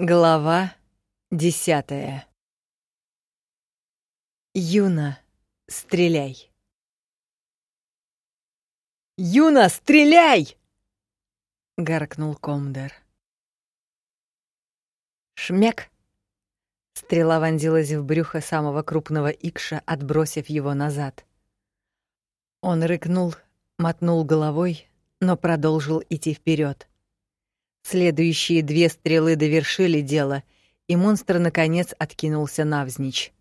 Глава десятая. Юна, стреляй. Юна, стреляй! гаркнул Комдер. Шмяк. Стрела вонзилась в брюхо самого крупного икша, отбросив его назад. Он рыкнул, мотнул головой, но продолжил идти вперед. Следующие две стрелы довершили дело, и монстр наконец откинулся навзничь.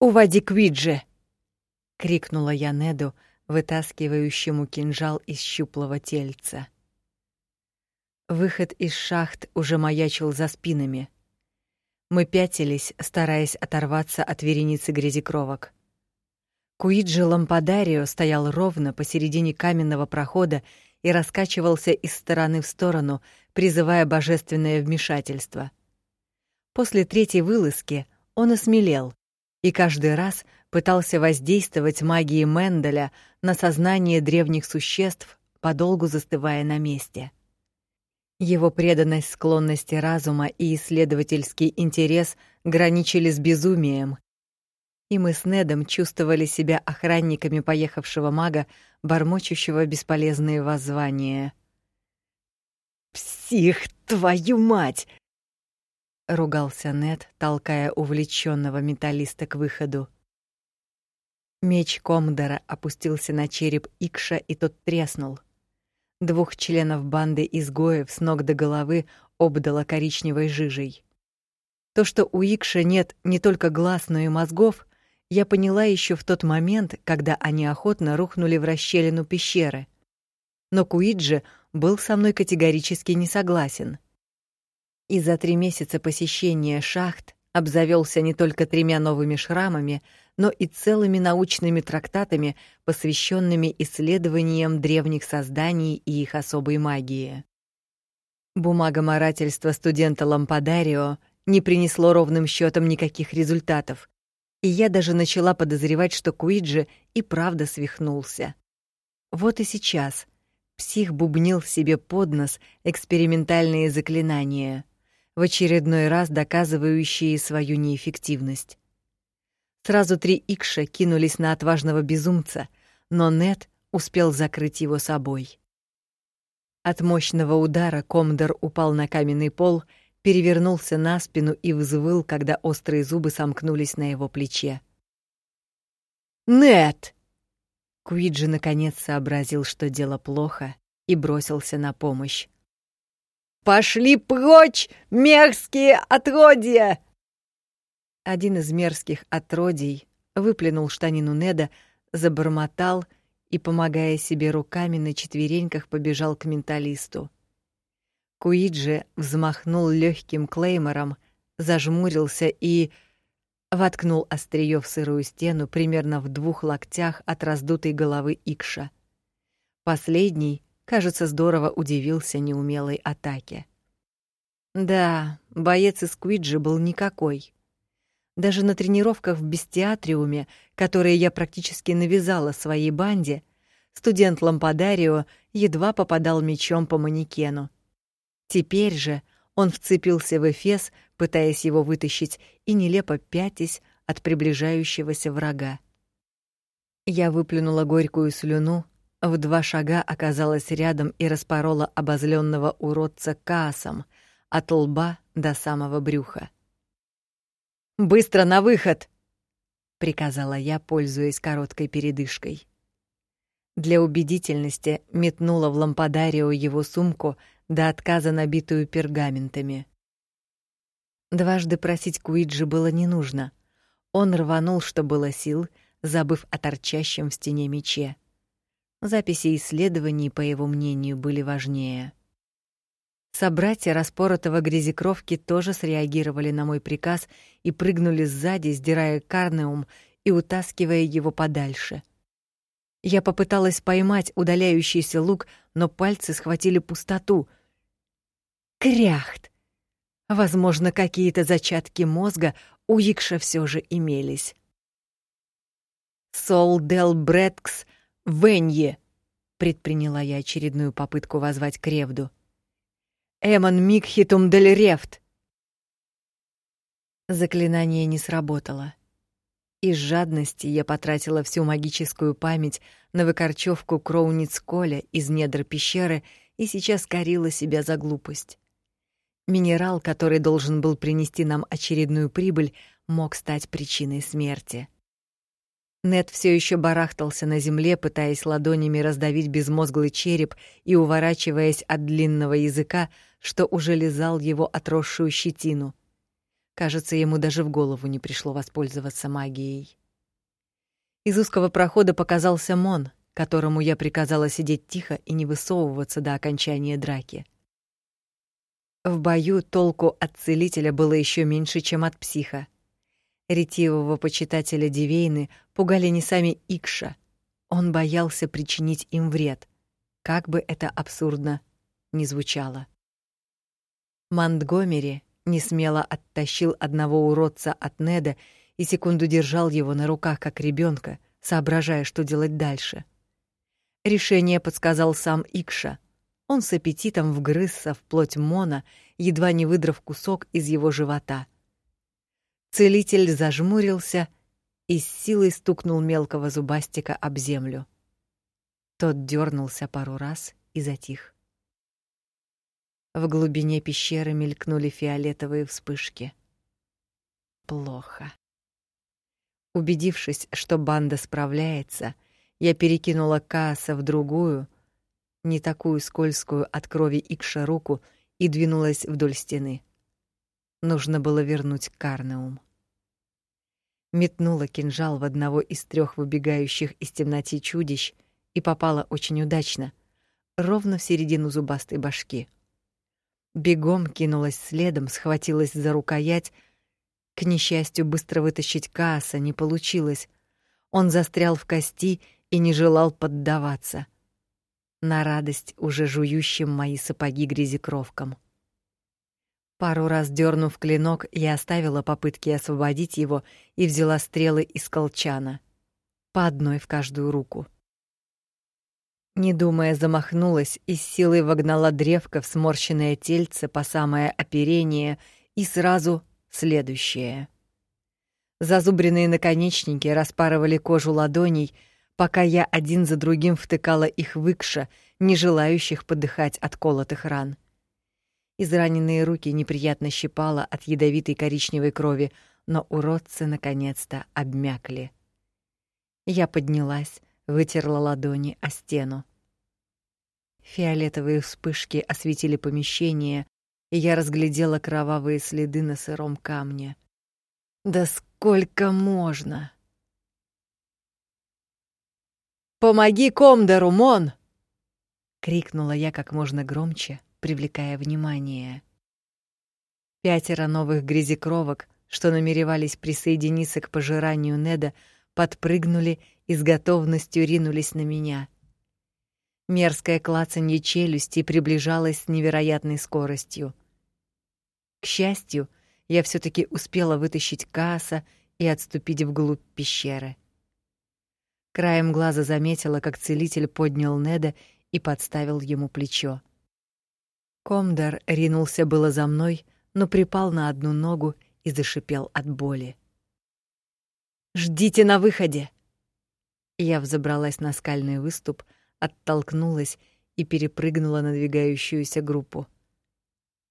«Уводи Квиджи!» — крикнула я Неду, вытаскивающему кинжал из щуплого тельца. Выход из шахт уже маячил за спинами. Мы пятились, стараясь оторваться от вереницы грязекровок. Куиджи Лампадарио стоял ровно посередине каменного прохода и раскачивался из стороны в сторону, призывая божественное вмешательство. После третьей вылазки он осмелел и каждый раз пытался воздействовать магией Менделя на сознание древних существ, подолгу застывая на месте. Его преданность склонности разума и исследовательский интерес граничили с безумием, и мы с Недом чувствовали себя охранниками поехавшего мага, бормочущего бесполезные воззвания. «Псих, твою мать!» — ругался Нед, толкая увлеченного металлиста к выходу. Меч Комдора опустился на череп Икша, и тот треснул. Двух членов банды изгоев с ног до головы обдало коричневой жижей. То, что у Икша нет не только глаз, но и мозгов, я поняла еще в тот момент, когда они охотно рухнули в расщелину пещеры. Но Куиджи был со мной категорически не согласен. И за три месяца посещения шахт обзавелся не только тремя новыми шрамами, но и целыми научными трактатами, посвященными исследованиям древних созданий и их особой магии. Бумагоморательство студента Лампадарио не принесло ровным счетом никаких результатов, и я даже начала подозревать, что Куиджи и правда свихнулся. Вот и сейчас псих бубнил себе под нос экспериментальные заклинания, в очередной раз доказывающие свою неэффективность. Сразу три икша кинулись на отважного безумца, но Нет успел закрыть его собой. От мощного удара Комдор упал на каменный пол перевернулся на спину и взвыл, когда острые зубы сомкнулись на его плече. «Нет!» Куиджи наконец сообразил, что дело плохо, и бросился на помощь. «Пошли прочь, мерзкие отродья!» Один из мерзких отродий выплюнул штанину Неда, забормотал и, помогая себе руками на четвереньках, побежал к менталисту. Куиджи взмахнул легким клеймором, зажмурился и воткнул острие в сырую стену примерно в двух локтях от раздутой головы Икша. Последний, кажется, здорово удивился неумелой атаке. Да, боец из Куиджи был никакой. Даже на тренировках в бестиатриуме, которые я практически навязала своей банде, студент Лампадарио едва попадал мечом по манекену. Теперь же он вцепился в Эфес, пытаясь его вытащить и нелепо пятясь от приближающегося врага. Я выплюнула горькую слюну, в два шага оказалась рядом и распорола обозленного уродца касом от лба до самого брюха. «Быстро на выход!» — приказала я, пользуясь короткой передышкой. Для убедительности метнула в лампадарио его сумку, до отказа набитую пергаментами. Дважды просить Куиджи было не нужно. Он рванул, что было сил, забыв о торчащем в стене мече. Записи исследований, по его мнению, были важнее. Собратья распоротого грязекровки тоже среагировали на мой приказ и прыгнули сзади, сдирая карнеум и утаскивая его подальше. Я попыталась поймать удаляющийся лук, но пальцы схватили пустоту, Кряхт! Возможно, какие-то зачатки мозга у Икша все же имелись. «Сол дел Брэдкс Венье!» — предприняла я очередную попытку возвать Кревду. Эмон Микхитум дель Рефт. Заклинание не сработало. Из жадности я потратила всю магическую память на выкорчевку Кроуниц-Коля из недр пещеры и сейчас корила себя за глупость. Минерал, который должен был принести нам очередную прибыль, мог стать причиной смерти. Нет все еще барахтался на земле, пытаясь ладонями раздавить безмозглый череп и уворачиваясь от длинного языка, что уже лизал его отросшую щетину. Кажется, ему даже в голову не пришло воспользоваться магией. Из узкого прохода показался Мон, которому я приказала сидеть тихо и не высовываться до окончания драки. В бою толку от целителя было еще меньше, чем от психа. Ретивого почитателя Дивейны пугали не сами Икша. Он боялся причинить им вред, как бы это абсурдно ни звучало. Монтгомери несмело оттащил одного уродца от Неда и секунду держал его на руках как ребенка, соображая, что делать дальше. Решение подсказал сам Икша. Он с аппетитом вгрызся в плоть Мона, едва не выдрав кусок из его живота — Целитель зажмурился и с силой стукнул мелкого зубастика об землю. Тот дернулся пару раз и затих. В глубине пещеры мелькнули фиолетовые вспышки. Плохо. Убедившись, что банда справляется, я перекинула Кааса в другую, не такую скользкую от крови Икша руку и двинулась вдоль стены. Нужно было вернуть Карнеум метнула кинжал в одного из трех выбегающих из темноты чудищ и попала очень удачно, ровно в середину зубастой башки. Бегом кинулась следом, схватилась за рукоять. К несчастью, быстро вытащить Кааса не получилось. Он застрял в кости и не желал поддаваться. На радость уже жующим мои сапоги грязекровкам. Пару раз дернув клинок, я оставила попытки освободить его и взяла стрелы из колчана, по одной в каждую руку. Не думая, замахнулась и с силой вогнала древко в сморщенное тельце по самое оперение и сразу следующее. Зазубренные наконечники распарывали кожу ладоней, пока я один за другим втыкала их в икша, не желающих подыхать от колотых ран. Израненные руки неприятно щипало от ядовитой коричневой крови, но уродцы наконец-то обмякли. Я поднялась, вытерла ладони о стену. Фиолетовые вспышки осветили помещение, и я разглядела кровавые следы на сыром камне. Да сколько можно? Помоги Комдору, Мон! крикнула я как можно громче, привлекая внимание. Пятеро новых грязекровок, что намеревались присоединиться к пожиранию Неда, подпрыгнули и с готовностью ринулись на меня. Мерзкое клацанье челюсти приближалось с невероятной скоростью. К счастью, я все таки успела вытащить Кааса и отступить вглубь пещеры. Краем глаза заметила, как целитель поднял Неда и подставил ему плечо. Комдар ринулся было за мной, но припал на одну ногу и зашипел от боли. Ждите на выходе. Я взобралась на скальный выступ, оттолкнулась и перепрыгнула надвигающуюся группу.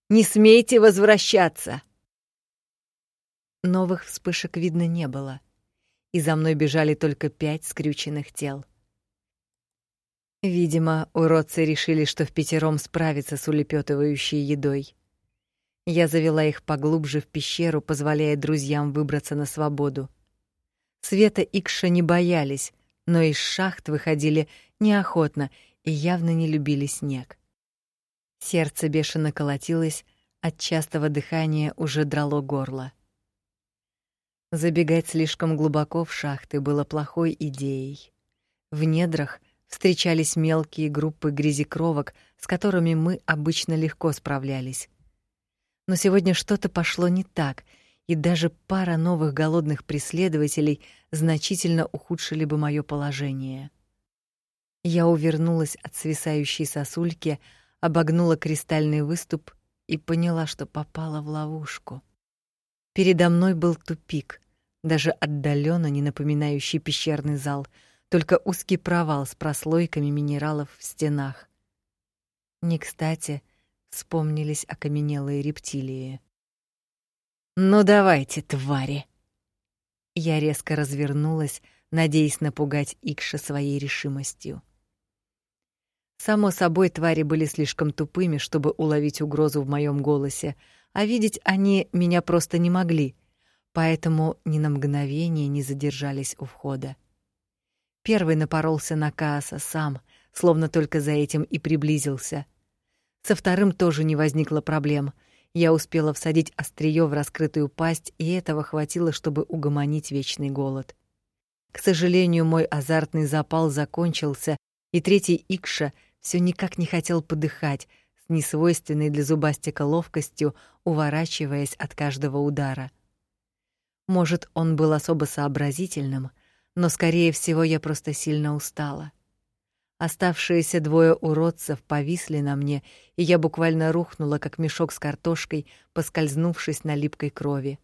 Не смейте возвращаться. Новых вспышек видно не было, и за мной бежали только пять скрюченных тел. Видимо, уродцы решили, что в пятером справятся с улепетывающей едой. Я завела их поглубже в пещеру, позволяя друзьям выбраться на свободу. Света Икша не боялись, но из шахт выходили неохотно и явно не любили снег. Сердце бешено колотилось, от частого дыхания уже драло горло. Забегать слишком глубоко в шахты было плохой идеей. В недрах встречались мелкие группы грязекровок, с которыми мы обычно легко справлялись. Но сегодня что-то пошло не так, и даже пара новых голодных преследователей значительно ухудшили бы моё положение. Я увернулась от свисающей сосульки, обогнула кристальный выступ и поняла, что попала в ловушку. Передо мной был тупик, даже отдаленно не напоминающий пещерный зал, только узкий провал с прослойками минералов в стенах. Не кстати вспомнились окаменелые рептилии. «Ну давайте, твари!» Я резко развернулась, надеясь напугать Икша своей решимостью. Само собой, твари были слишком тупыми, чтобы уловить угрозу в моем голосе, а видеть они меня просто не могли, поэтому ни на мгновение не задержались у входа. Первый напоролся на Кааса сам, словно только за этим и приблизился. Со вторым тоже не возникло проблем. Я успела всадить острие в раскрытую пасть, и этого хватило, чтобы угомонить вечный голод. К сожалению, мой азартный запал закончился, и третий Икша все никак не хотел подыхать, с несвойственной для зубастика ловкостью уворачиваясь от каждого удара. Может, он был особо сообразительным, но скорее всего я просто сильно устала. Оставшиеся двое уродцев повисли на мне, и я буквально рухнула, как мешок с картошкой, поскользнувшись на липкой крови.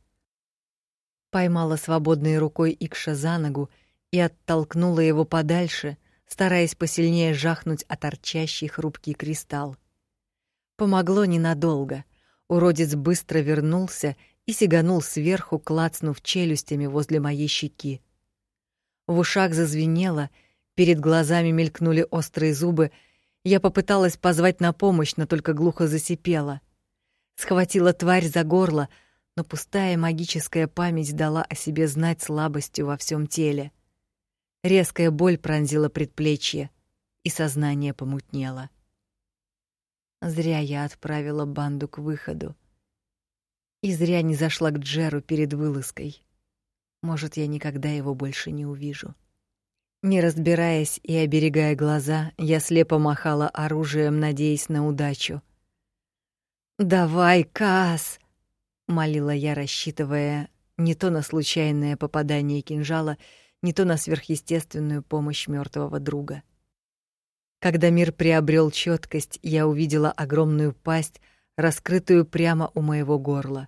Поймала свободной рукой Икша за ногу и оттолкнула его подальше, стараясь посильнее жахнуть о торчащий хрупкий кристалл. Помогло ненадолго. Уродец быстро вернулся и сиганул сверху, клацнув челюстями возле моей щеки. В ушах зазвенело, перед глазами мелькнули острые зубы. Я попыталась позвать на помощь, но только глухо засипела. Схватила тварь за горло, но пустая магическая память дала о себе знать слабостью во всем теле. Резкая боль пронзила предплечье, и сознание помутнело. Зря я отправила банду к выходу. И зря не зашла к Джеру перед вылазкой. Может, я никогда его больше не увижу. Не разбираясь и оберегая глаза, я слепо махала оружием, надеясь на удачу. «Давай, Кас!» — молила я, рассчитывая не то на случайное попадание кинжала, не то на сверхъестественную помощь мертвого друга. Когда мир приобрел четкость, я увидела огромную пасть, раскрытую прямо у моего горла.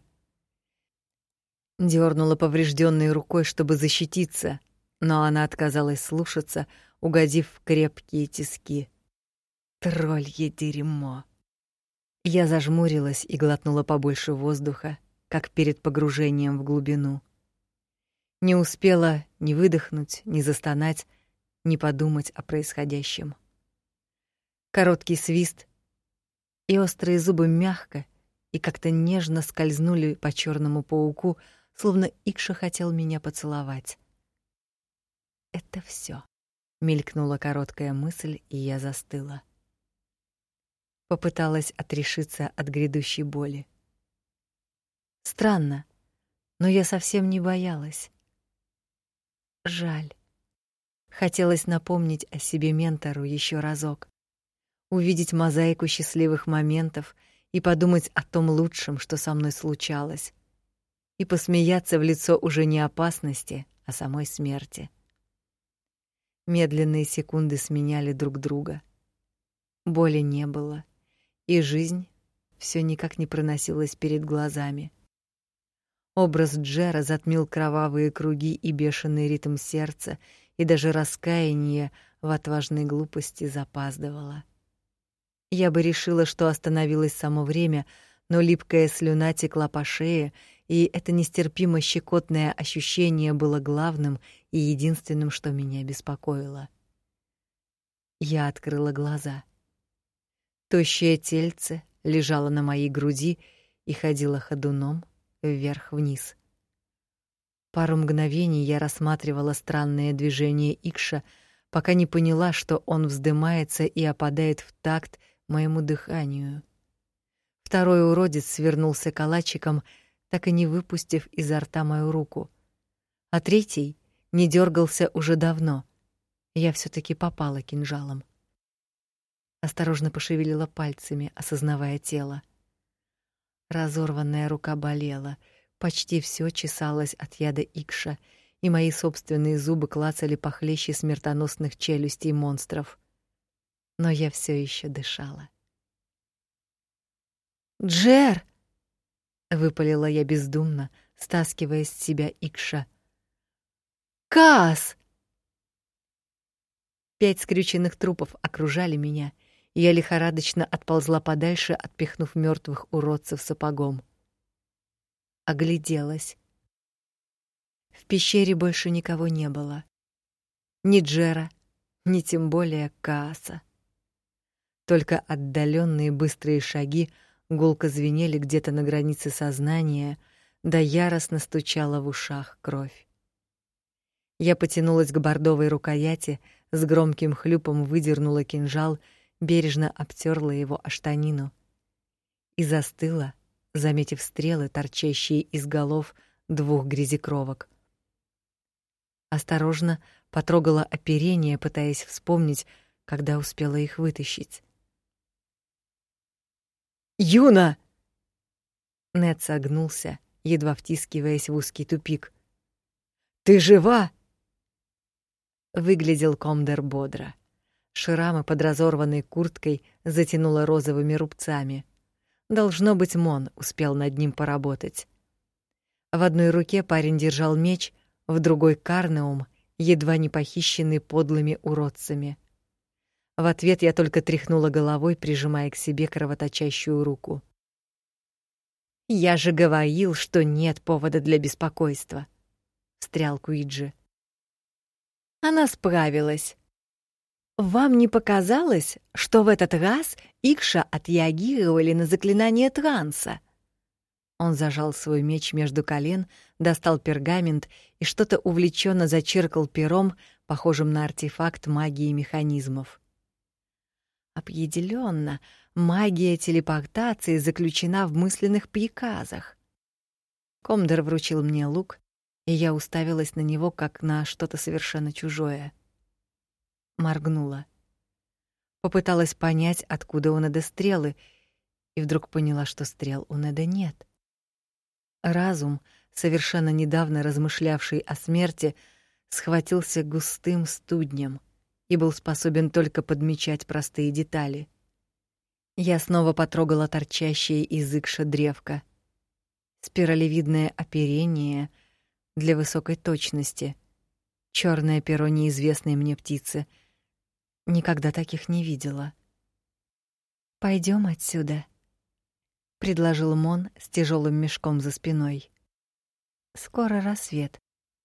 Дёрнула поврежденной рукой, чтобы защититься, но она отказалась слушаться, угодив в крепкие тиски. Троллье дерьмо. Я зажмурилась и глотнула побольше воздуха, как перед погружением в глубину. Не успела ни выдохнуть, ни застонать, ни подумать о происходящем. Короткий свист, и острые зубы мягко и как-то нежно скользнули по черному пауку, словно Икша хотел меня поцеловать. Это все. Мелькнула короткая мысль, и я застыла. Попыталась отрешиться от грядущей боли. Странно, но я совсем не боялась. Жаль. Хотелось напомнить о себе ментору еще разок. Увидеть мозаику счастливых моментов и подумать о том лучшем, что со мной случалось. И посмеяться в лицо уже не опасности, а самой смерти. Медленные секунды сменяли друг друга. Боли не было, и жизнь все никак не проносилась перед глазами. Образ Джера затмил кровавые круги и бешеный ритм сердца, и даже раскаяние в отважной глупости запаздывало. Я бы решила, что остановилось само время, но липкая слюна текла по шее, и это нестерпимо щекотное ощущение было главным и единственным, что меня беспокоило. Я открыла глаза. Тощее тельце лежало на моей груди и ходило ходуном, вверх-вниз. Пару мгновений я рассматривала странные движения Икша, пока не поняла, что он вздымается и опадает в такт моему дыханию. Второй уродец свернулся калачиком, так и не выпустив изо рта мою руку. А третий не дергался уже давно. Я все таки попала кинжалом. Осторожно пошевелила пальцами, осознавая тело. Разорванная рука болела, почти все чесалось от яда икша, и мои собственные зубы клацали похлеще смертоносных челюстей монстров. Но я все еще дышала. Джер, выпалила я бездумно, стаскивая с себя Икша. Кас! Пять скрюченных трупов окружали меня, и я лихорадочно отползла подальше, отпихнув мертвых уродцев сапогом. Огляделась. В пещере больше никого не было. Ни Джера, ни тем более Кааса. Только отдаленные быстрые шаги гулко звенели где-то на границе сознания, да яростно стучала в ушах кровь. Я потянулась к бордовой рукояти, с громким хлюпом выдернула кинжал, бережно обтерла его о штанину и застыла, заметив стрелы, торчащие из голов двух грязекровок. Осторожно потрогала оперение, пытаясь вспомнить, когда успела их вытащить. Юна! Нед согнулся, едва втискиваясь в узкий тупик. Ты жива? Выглядел Комдер бодро. Шрамы под разорванной курткой затянуло розовыми рубцами. Должно быть, Мон успел над ним поработать. В одной руке парень держал меч, в другой карнеум, едва не похищенный подлыми уродцами. В ответ я только тряхнула головой, прижимая к себе кровоточащую руку. Я же говорил, что нет повода для беспокойства, встрял Куиджи. Она справилась. Вам не показалось, что в этот раз Икша отреагировали на заклинание транса? Он зажал свой меч между колен, достал пергамент и что-то увлеченно зачеркал пером, похожим на артефакт магии механизмов. Определенно, магия телепортации заключена в мысленных приказах. Комдер вручил мне лук, и я уставилась на него как на что-то совершенно чужое. Моргнула. Попыталась понять, откуда у Неда стрелы, и вдруг поняла, что стрел у Неда нет. Разум, совершенно недавно размышлявший о смерти, схватился густым студнем — и был способен только подмечать простые детали. Я снова потрогала торчащее из икша древко. Спиралевидное оперение для высокой точности. Черное перо неизвестной мне птицы. Никогда таких не видела. Пойдем отсюда, предложил Мон с тяжелым мешком за спиной. Скоро рассвет.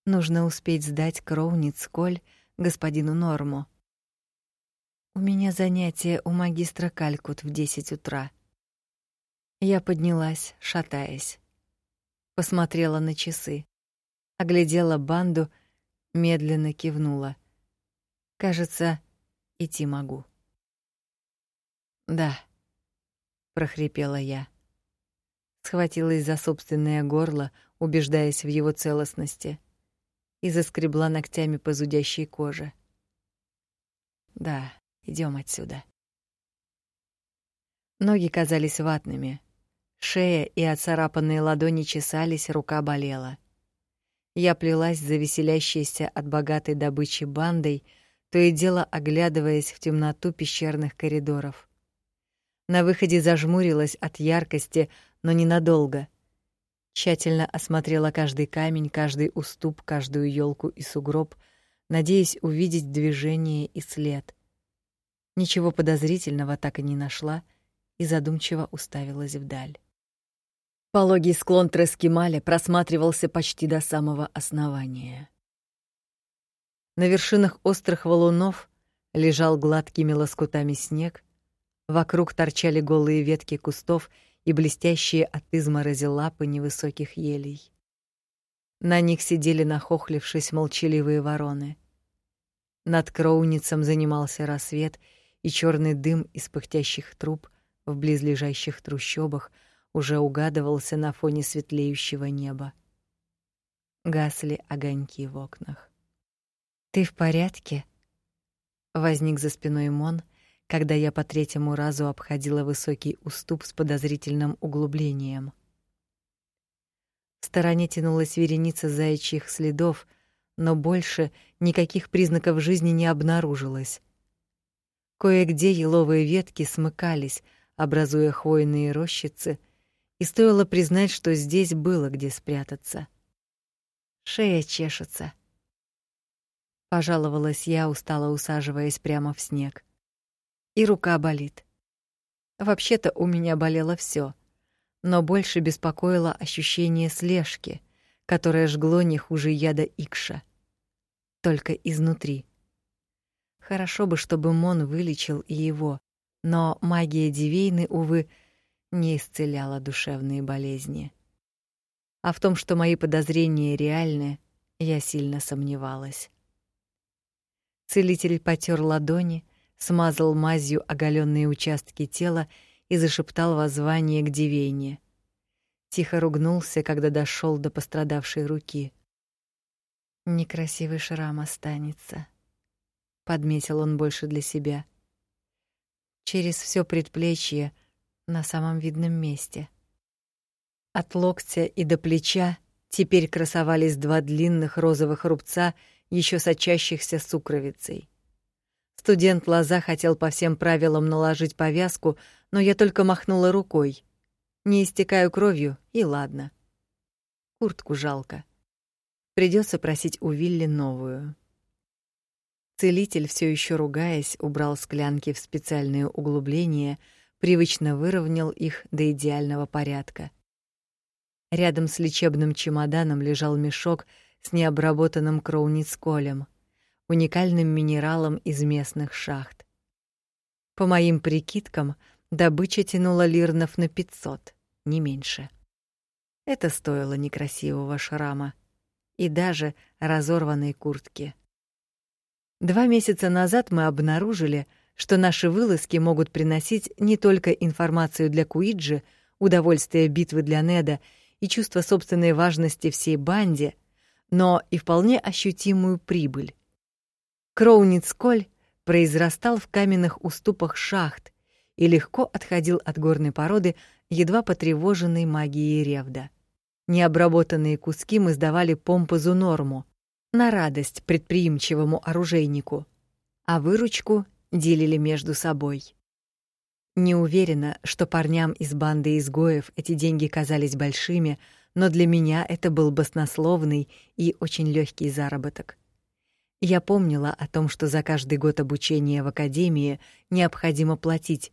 Нужно успеть сдать Кроуниц Коль господину Норму. У меня занятие у магистра Калькут в десять утра. Я поднялась, шатаясь. Посмотрела на часы, оглядела банду, медленно кивнула. Кажется, идти могу. Да, прохрипела я. Схватилась за собственное горло, убеждаясь в его целостности и заскребла ногтями по зудящей коже. Да, идем отсюда. Ноги казались ватными. Шея и оцарапанные ладони чесались, рука болела. Я плелась за веселящейся от богатой добычи бандой, то и дело оглядываясь в темноту пещерных коридоров. На выходе зажмурилась от яркости, но ненадолго — Тщательно осмотрела каждый камень, каждый уступ, каждую елку и сугроб, надеясь увидеть движение и след. Ничего подозрительного так и не нашла и задумчиво уставилась вдаль. Пологий склон Трескималя просматривался почти до самого основания. На вершинах острых валунов лежал гладкими лоскутами снег, вокруг торчали голые ветки кустов и блестящие от изморози лапы невысоких елей. На них сидели нахохлившись молчаливые вороны. Над кроуницем занимался рассвет, и черный дым из пыхтящих труб в близлежащих трущобах уже угадывался на фоне светлеющего неба. Гасли огоньки в окнах. Ты в порядке? Возник за спиной Мон, когда я по третьему разу обходила высокий уступ с подозрительным углублением. В стороне тянулась вереница заячьих следов, но больше никаких признаков жизни не обнаружилось. Кое-где еловые ветки смыкались, образуя хвойные рощицы, и стоило признать, что здесь было где спрятаться. Шея чешется. Пожаловалась я, устало усаживаясь прямо в снег. И рука болит. Вообще-то у меня болело все, но больше беспокоило ощущение слежки, которое жгло не хуже яда икша. Только изнутри. Хорошо бы, чтобы Мон вылечил и его, но магия Дивейны, увы, не исцеляла душевные болезни. А в том, что мои подозрения реальны, я сильно сомневалась. Целитель потёр ладони, смазал мазью оголенные участки тела и зашептал воззвание к Дивейне. Тихо ругнулся, когда дошел до пострадавшей руки. Некрасивый шрам останется, подметил он больше для себя. Через все предплечье на самом видном месте. От локтя и до плеча теперь красовались два длинных розовых рубца, еще сочащихся сукровицей. Студент Лоза хотел по всем правилам наложить повязку, но я только махнула рукой. Не истекаю кровью, и ладно. Куртку жалко. Придется просить у Вилли новую. Целитель, все еще ругаясь, убрал склянки в специальные углубления, привычно выровнял их до идеального порядка. Рядом с лечебным чемоданом лежал мешок с необработанным кроуницколем — уникальным минералом из местных шахт. По моим прикидкам, добыча тянула лирнов на 500, не меньше. Это стоило некрасивого шрама и даже разорванной куртки. Два месяца назад мы обнаружили, что наши вылазки могут приносить не только информацию для Куиджи, удовольствие битвы для Неда и чувство собственной важности всей банде, но и вполне ощутимую прибыль. Кроуницколь произрастал в каменных уступах шахт и легко отходил от горной породы, едва потревоженной магией ревда. Необработанные куски мы сдавали помпозу норму, на радость предприимчивому оружейнику, а выручку делили между собой. Не уверена, что парням из банды изгоев эти деньги казались большими, но для меня это был баснословный и очень легкий заработок. Я помнила о том, что за каждый год обучения в академии необходимо платить,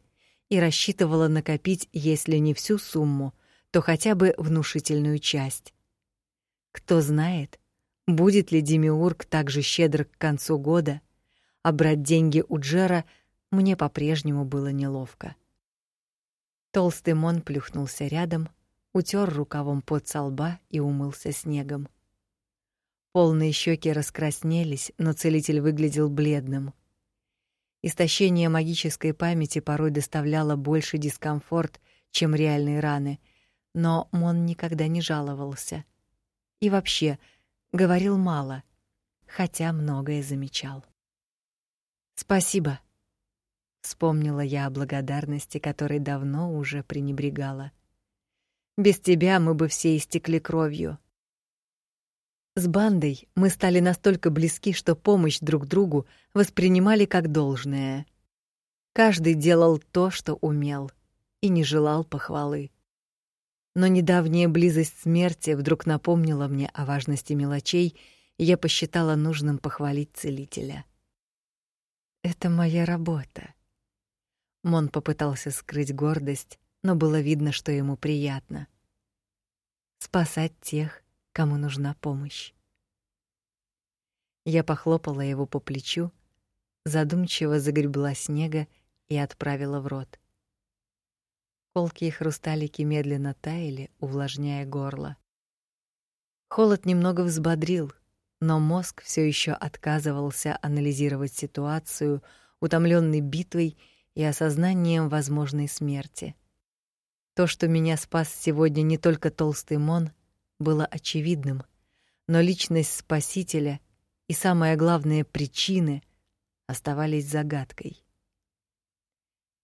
и рассчитывала накопить, если не всю сумму, то хотя бы внушительную часть. Кто знает, будет ли Демиург так же щедр к концу года, а брать деньги у Джера мне по-прежнему было неловко. Толстый Мон плюхнулся рядом, утер рукавом пот со лба и умылся снегом. Полные щеки раскраснелись, но целитель выглядел бледным. Истощение магической памяти порой доставляло больше дискомфорт, чем реальные раны, но Мон никогда не жаловался. И вообще, говорил мало, хотя многое замечал. Спасибо. Вспомнила я о благодарности, которой давно уже пренебрегала. Без тебя мы бы все истекли кровью. С бандой мы стали настолько близки, что помощь друг другу воспринимали как должное. Каждый делал то, что умел, и не желал похвалы. Но недавняя близость смерти вдруг напомнила мне о важности мелочей, и я посчитала нужным похвалить целителя. Это моя работа. Мон попытался скрыть гордость, но было видно, что ему приятно спасать тех, кому нужна помощь. Я похлопала его по плечу, задумчиво загребла снега и отправила в рот. Колкие хрусталики медленно таяли, увлажняя горло. Холод немного взбодрил, но мозг все еще отказывался анализировать ситуацию, утомленный битвой и осознанием возможной смерти. То, что меня спас сегодня не только толстый Мон, было очевидным, но личность спасителя и самое главное причины оставались загадкой.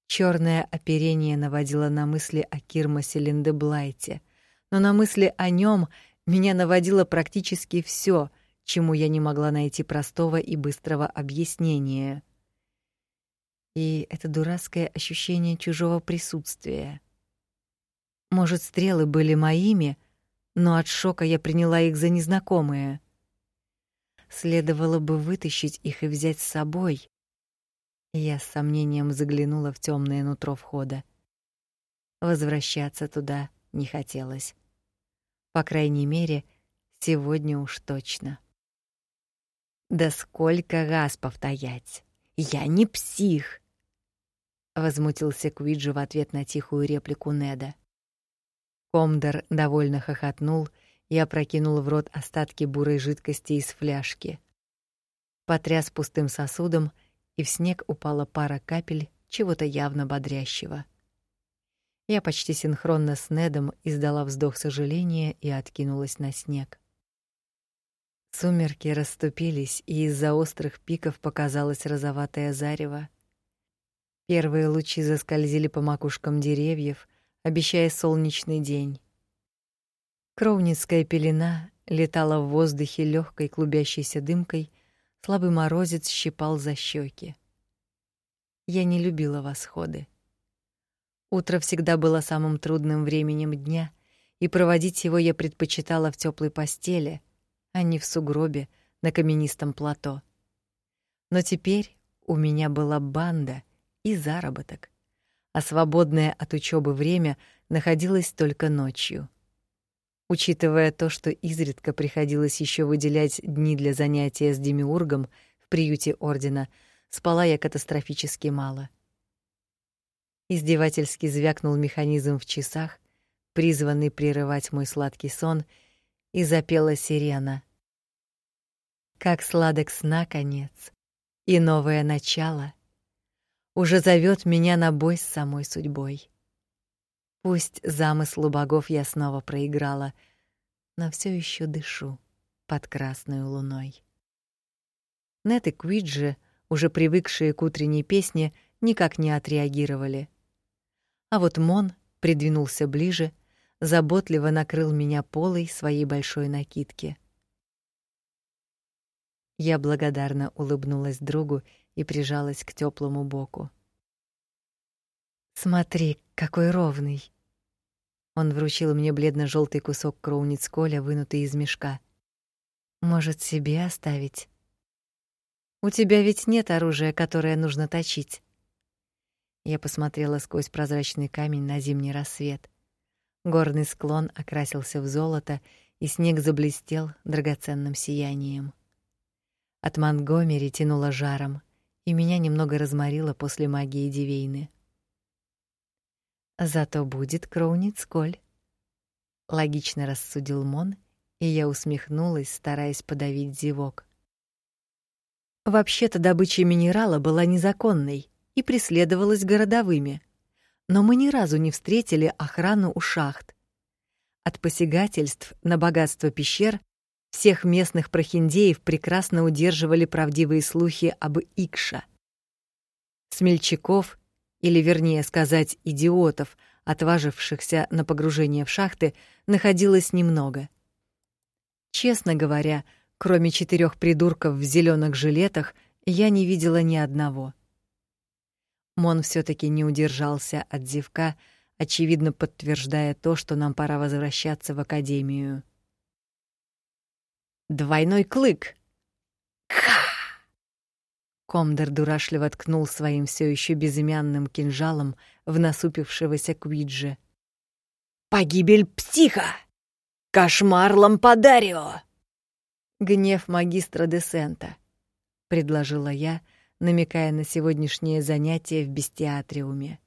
Черное оперение наводило на мысли о Кирмасе Линдеблайте, но на мысли о нем меня наводило практически все, чему я не могла найти простого и быстрого объяснения. И это дурацкое ощущение чужого присутствия. Может, стрелы были моими, но от шока я приняла их за незнакомые. Следовало бы вытащить их и взять с собой. Я с сомнением заглянула в темное нутро входа. Возвращаться туда не хотелось. По крайней мере, сегодня уж точно. Да сколько раз повторять? Я не псих. Возмутился Куиджи в ответ на тихую реплику Неда. Комдор довольно хохотнул и опрокинул в рот остатки бурой жидкости из фляжки. Потряс пустым сосудом, и в снег упала пара капель чего-то явно бодрящего. Я почти синхронно с Недом издала вздох сожаления и откинулась на снег. Сумерки расступились, и из-за острых пиков показалось розоватое зарево. Первые лучи заскользили по макушкам деревьев, обещая солнечный день. Кровницкая пелена летала в воздухе легкой клубящейся дымкой, слабый морозец щипал за щеки. Я не любила восходы. Утро всегда было самым трудным временем дня, и проводить его я предпочитала в теплой постели — а не в сугробе на каменистом плато. Но теперь у меня была банда и заработок, а свободное от учебы время находилось только ночью. Учитывая то, что изредка приходилось еще выделять дни для занятия с демиургом в приюте ордена, спала я катастрофически мало. Издевательски звякнул механизм в часах, призванный прерывать мой сладкий сон — и запела сирена. Как сладок сна конец и новое начало уже зовет меня на бой с самой судьбой. Пусть замыслу богов я снова проиграла, но все еще дышу под красной луной. Нет и Квиджи, уже привыкшие к утренней песне, никак не отреагировали. А вот Мон придвинулся ближе заботливо накрыл меня полой своей большой накидки. Я благодарно улыбнулась другу и прижалась к теплому боку. Смотри, какой ровный. Он вручил мне бледно желтый кусок кроуницколя, вынутый из мешка. Может, себе оставить? У тебя ведь нет оружия, которое нужно точить. Я посмотрела сквозь прозрачный камень на зимний рассвет. Горный склон окрасился в золото, и снег заблестел драгоценным сиянием. От Монгомери тянуло жаром, и меня немного разморило после магии Дивейны. Зато будет Кроуницколь. Логично рассудил Мон, и я усмехнулась, стараясь подавить зевок. Вообще-то добыча минерала была незаконной и преследовалась городовыми но мы ни разу не встретили охрану у шахт. От посягательств на богатство пещер всех местных прохиндеев прекрасно удерживали правдивые слухи об Икша. Смельчаков, или вернее сказать, идиотов, отважившихся на погружение в шахты, находилось немного. Честно говоря, кроме четырех придурков в зеленых жилетах, я не видела ни одного. Мон все таки не удержался от зевка, очевидно подтверждая то, что нам пора возвращаться в академию. Двойной клык. Ха! Комдор дурашливо ткнул своим все еще безымянным кинжалом в насупившегося Квиджи. Погибель психа! Кошмар Лампадарио! Гнев магистра Десента, предложила я, намекая на сегодняшнее занятие в бестиатриуме.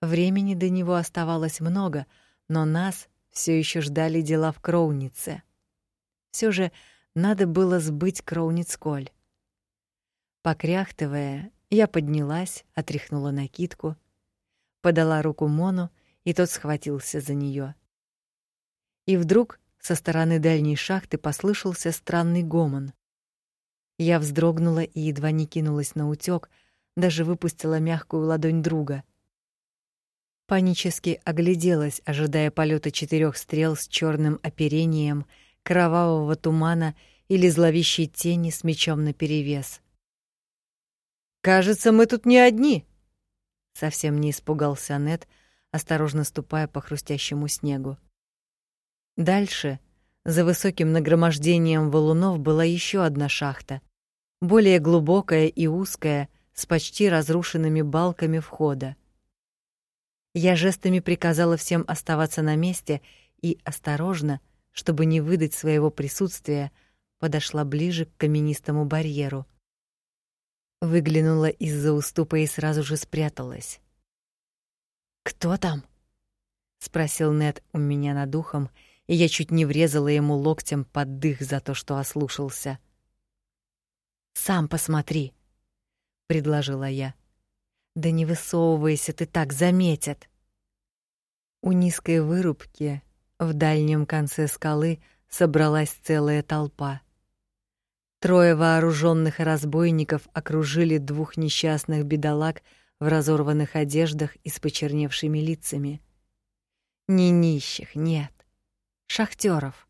Времени до него оставалось много, но нас все еще ждали дела в Кроунице. Все же надо было сбыть Кроуницколь. Покряхтывая, я поднялась, отряхнула накидку, подала руку Мону, и тот схватился за нее. И вдруг со стороны дальней шахты послышался странный гомон. Я вздрогнула и едва не кинулась на утёк, даже выпустила мягкую ладонь друга. Панически огляделась, ожидая полета четырех стрел с черным оперением, кровавого тумана или зловещей тени с мечом наперевес. Кажется, мы тут не одни. Совсем не испугался Нет, осторожно ступая по хрустящему снегу. Дальше, за высоким нагромождением валунов, была еще одна шахта, более глубокая и узкая, с почти разрушенными балками входа. Я жестами приказала всем оставаться на месте и осторожно, чтобы не выдать своего присутствия, подошла ближе к каменистому барьеру. Выглянула из-за уступа и сразу же спряталась. Кто там? спросил Нед у меня над ухом, и я чуть не врезала ему локтем под дых за то, что ослушался. Сам посмотри, предложила я. Да не высовывайся, ты так заметят. У низкой вырубки в дальнем конце скалы собралась целая толпа. Трое вооруженных разбойников окружили двух несчастных бедолаг в разорванных одеждах и с почерневшими лицами. Не нищих, нет, шахтеров.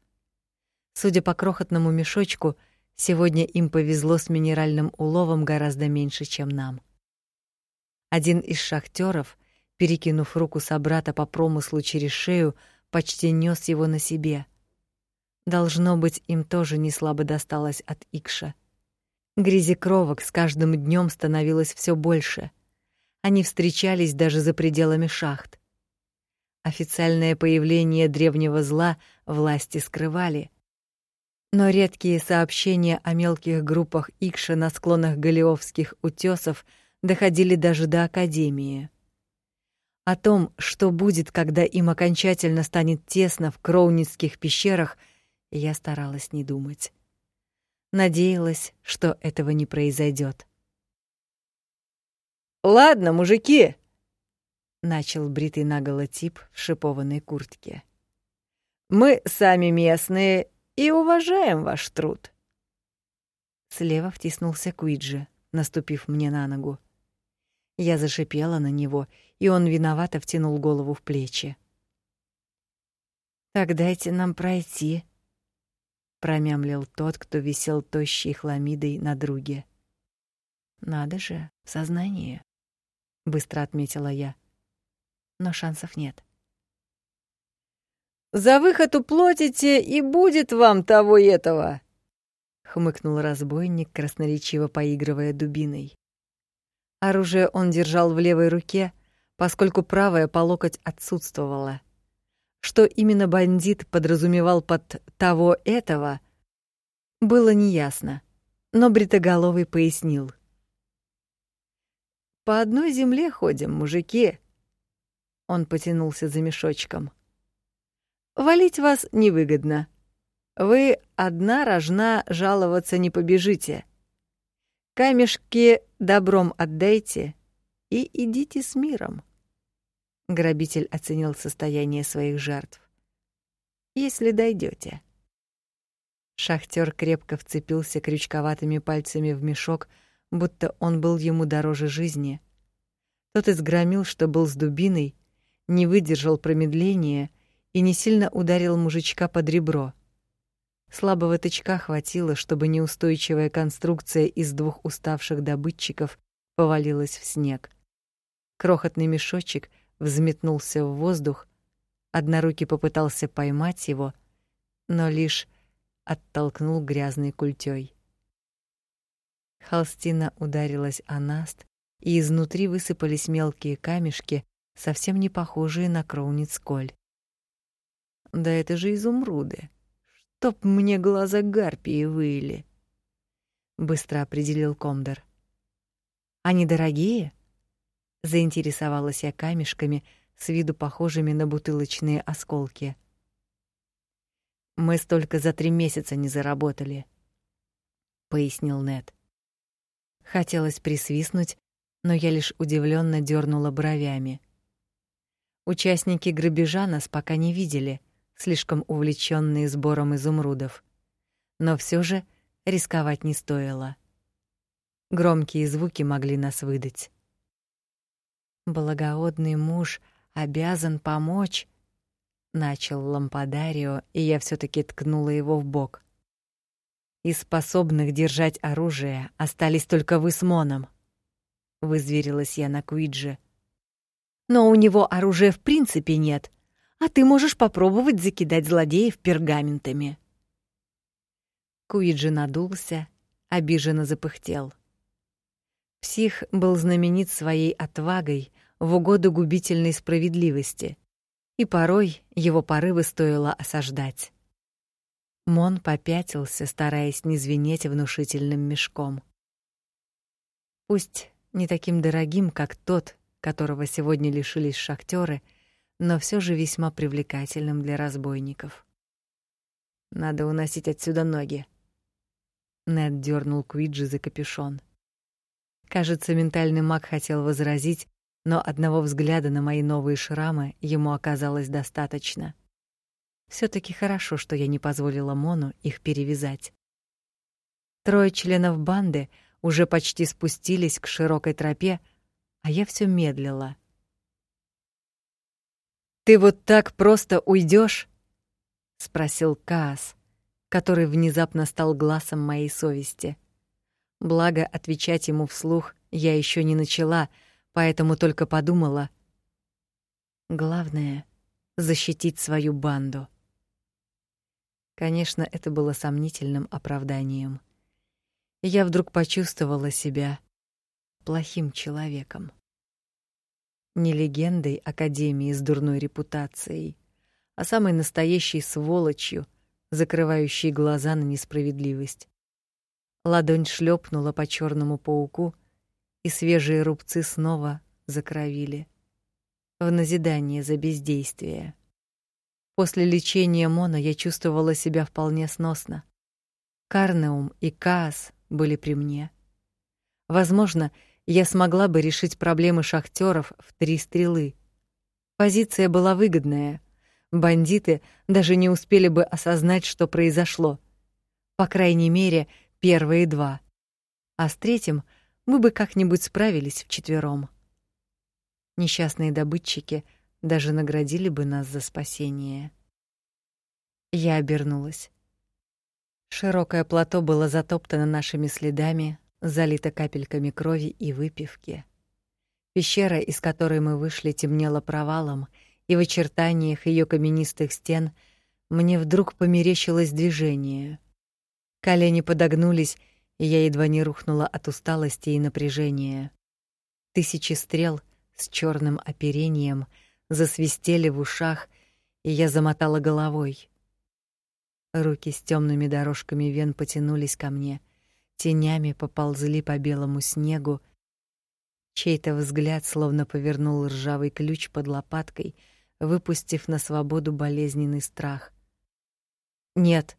Судя по крохотному мешочку, сегодня им повезло с минеральным уловом гораздо меньше, чем нам. Один из шахтеров, перекинув руку собрата по промыслу через шею, почти нёс его на себе. Должно быть, им тоже не слабо досталось от Икша. Грязи кровок с каждым днём становилось всё больше. Они встречались даже за пределами шахт. Официальное появление древнего зла власти скрывали. Но редкие сообщения о мелких группах Икша на склонах Галиовских утёсов доходили даже до академии. О том, что будет, когда им окончательно станет тесно в Кроуницких пещерах, я старалась не думать. Надеялась, что этого не произойдет. Ладно, мужики, начал бритый наголо тип в шипованной куртке. Мы сами местные и уважаем ваш труд. Слева втиснулся Куиджи, наступив мне на ногу. Я зашипела на него, и он виновато втянул голову в плечи. Так дайте нам пройти, промямлил тот, кто висел тощей хламидой на друге. Надо же, сознание, быстро отметила я. Но шансов нет. За выход уплатите, и будет вам того и этого, хмыкнул разбойник, красноречиво поигрывая дубиной. Оружие он держал в левой руке, поскольку правая по локоть отсутствовала. Что именно бандит подразумевал под того этого, было неясно, но бритоголовый пояснил. По одной земле ходим, мужики. Он потянулся за мешочком. Валить вас невыгодно. Вы одна рожна жаловаться не побежите. Камешки добром отдайте и идите с миром. Грабитель оценил состояние своих жертв. Если дойдете. Шахтер крепко вцепился крючковатыми пальцами в мешок, будто он был ему дороже жизни. Тот изгромил, что был с дубиной, не выдержал промедления и не сильно ударил мужичка под ребро. Слабого тычка хватило, чтобы неустойчивая конструкция из двух уставших добытчиков повалилась в снег. Крохотный мешочек взметнулся в воздух, однорукий попытался поймать его, но лишь оттолкнул грязной культей. Холстина ударилась о наст, и изнутри высыпались мелкие камешки, совсем не похожие на кроуниц-коль. Да это же изумруды чтоб мне глаза гарпии выли. Быстро определил Комдор. Они дорогие? Заинтересовалась я камешками, с виду похожими на бутылочные осколки. Мы столько за три месяца не заработали, пояснил Нед. Хотелось присвистнуть, но я лишь удивленно дернула бровями. Участники грабежа нас пока не видели — слишком увлечённые сбором изумрудов. Но всё же рисковать не стоило. Громкие звуки могли нас выдать. Благородный муж обязан помочь, начал Лампадарио, и я всё таки ткнула его в бок. Из способных держать оружие остались только вы с Моном. вызверилась я на Куиджи. Но у него оружия в принципе нет, а ты можешь попробовать закидать злодеев пергаментами. Куиджи надулся, обиженно запыхтел. Псих был знаменит своей отвагой в угоду губительной справедливости, и порой его порывы стоило осаждать. Мон попятился, стараясь не звенеть внушительным мешком. Пусть не таким дорогим, как тот, которого сегодня лишились шахтеры, но все же весьма привлекательным для разбойников. Надо уносить отсюда ноги. Нед дернул Куиджи за капюшон. Кажется, ментальный маг хотел возразить, но одного взгляда на мои новые шрамы ему оказалось достаточно. все таки хорошо, что я не позволила Мону их перевязать. Трое членов банды уже почти спустились к широкой тропе, а я все медлила. Ты вот так просто уйдешь? спросил Каас, который внезапно стал глазом моей совести. Благо отвечать ему вслух я еще не начала, поэтому только подумала: главное защитить свою банду. Конечно, это было сомнительным оправданием я вдруг почувствовала себя плохим человеком. Не легендой академии с дурной репутацией, а самой настоящей сволочью, закрывающей глаза на несправедливость. Ладонь шлепнула по черному пауку, и свежие рубцы снова закровили в назидание за бездействие. После лечения Мона я чувствовала себя вполне сносно. Карнеум и Каас были при мне. Возможно, я смогла бы решить проблемы шахтеров в три стрелы. Позиция была выгодная. Бандиты даже не успели бы осознать, что произошло. По крайней мере, первые два. А с третьим мы бы как-нибудь справились вчетвером. Несчастные добытчики даже наградили бы нас за спасение. Я обернулась. Широкое плато было затоптано нашими следами, залито капельками крови и выпивки. Пещера, из которой мы вышли, темнела провалом, и в очертаниях ее каменистых стен мне вдруг померещилось движение. Колени подогнулись, и я едва не рухнула от усталости и напряжения. Тысячи стрел с черным оперением засвистели в ушах, и я замотала головой. Руки с темными дорожками вен потянулись ко мне, тенями поползли по белому снегу. Чей-то взгляд словно повернул ржавый ключ под лопаткой, выпустив на свободу болезненный страх. Нет.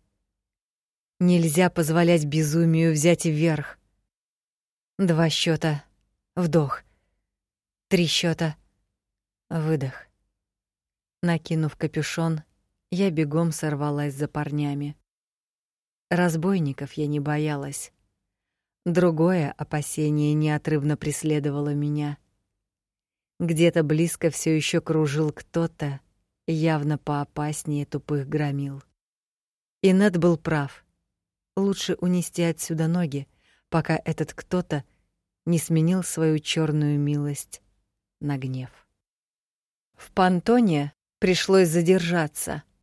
Нельзя позволять безумию взять вверх. Два счета. Вдох. Три счета. Выдох. Накинув капюшон, я бегом сорвалась за парнями. Разбойников я не боялась. Другое опасение неотрывно преследовало меня. Где-то близко все еще кружил кто-то, явно поопаснее тупых громил. И Нед был прав. Лучше унести отсюда ноги, пока этот кто-то не сменил свою черную милость на гнев. В понтоне пришлось задержаться —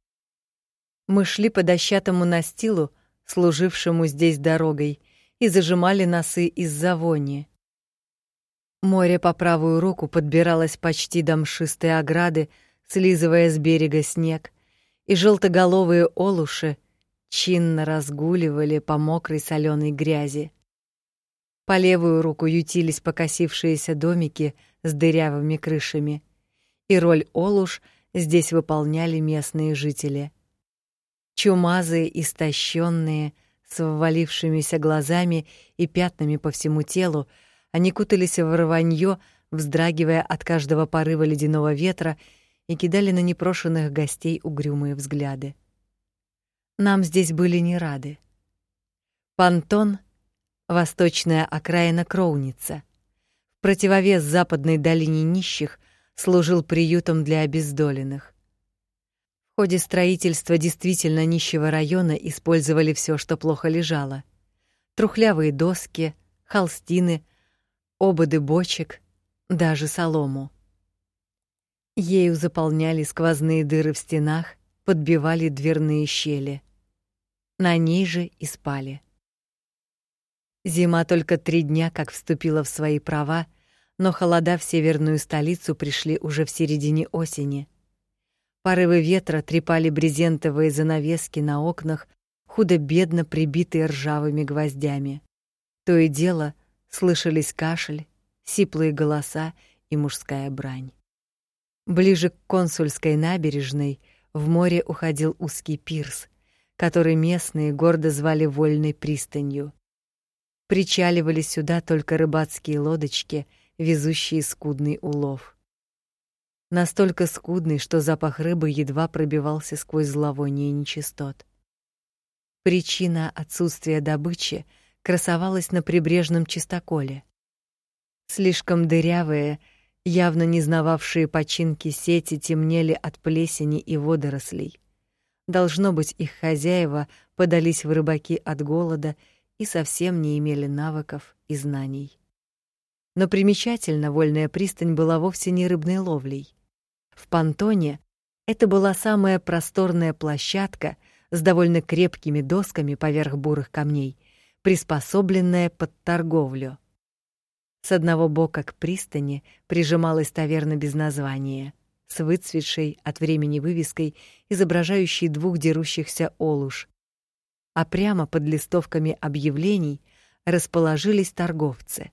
мы шли по дощатому настилу, служившему здесь дорогой, и зажимали носы из-за вони. Море по правую руку подбиралось почти до мшистой ограды, слизывая с берега снег, и желтоголовые олуши чинно разгуливали по мокрой соленой грязи. По левую руку ютились покосившиеся домики с дырявыми крышами, и роль олуш здесь выполняли местные жители — чумазые, истощенные, с ввалившимися глазами и пятнами по всему телу, они кутались в рванье, вздрагивая от каждого порыва ледяного ветра и кидали на непрошенных гостей угрюмые взгляды. Нам здесь были не рады. Пантон — восточная окраина Кроуница. В противовес западной долине нищих служил приютом для обездоленных. В ходе строительства действительно нищего района использовали все, что плохо лежало: трухлявые доски, холстины, ободы бочек, даже солому. Ею заполняли сквозные дыры в стенах, подбивали дверные щели. На ней же и спали. Зима только три дня как вступила в свои права, но холода в северную столицу пришли уже в середине осени. Порывы ветра трепали брезентовые занавески на окнах, худо-бедно прибитые ржавыми гвоздями. То и дело слышались кашель, сиплые голоса и мужская брань. Ближе к консульской набережной в море уходил узкий пирс, который местные гордо звали Вольной пристанью. Причаливали сюда только рыбацкие лодочки, везущие скудный улов. Настолько скудный, что запах рыбы едва пробивался сквозь зловоние нечистот. Причина отсутствия добычи красовалась на прибрежном чистоколе. Слишком дырявые, явно не знававшие починки сети темнели от плесени и водорослей. Должно быть, их хозяева подались в рыбаки от голода и совсем не имели навыков и знаний. Но примечательно, вольная пристань была вовсе не рыбной ловлей. В понтоне это была самая просторная площадка с довольно крепкими досками поверх бурых камней, приспособленная под торговлю. С одного бока к пристани прижималась таверна без названия, с выцветшей от времени вывеской, изображающей двух дерущихся олуш. А прямо под листовками объявлений расположились торговцы.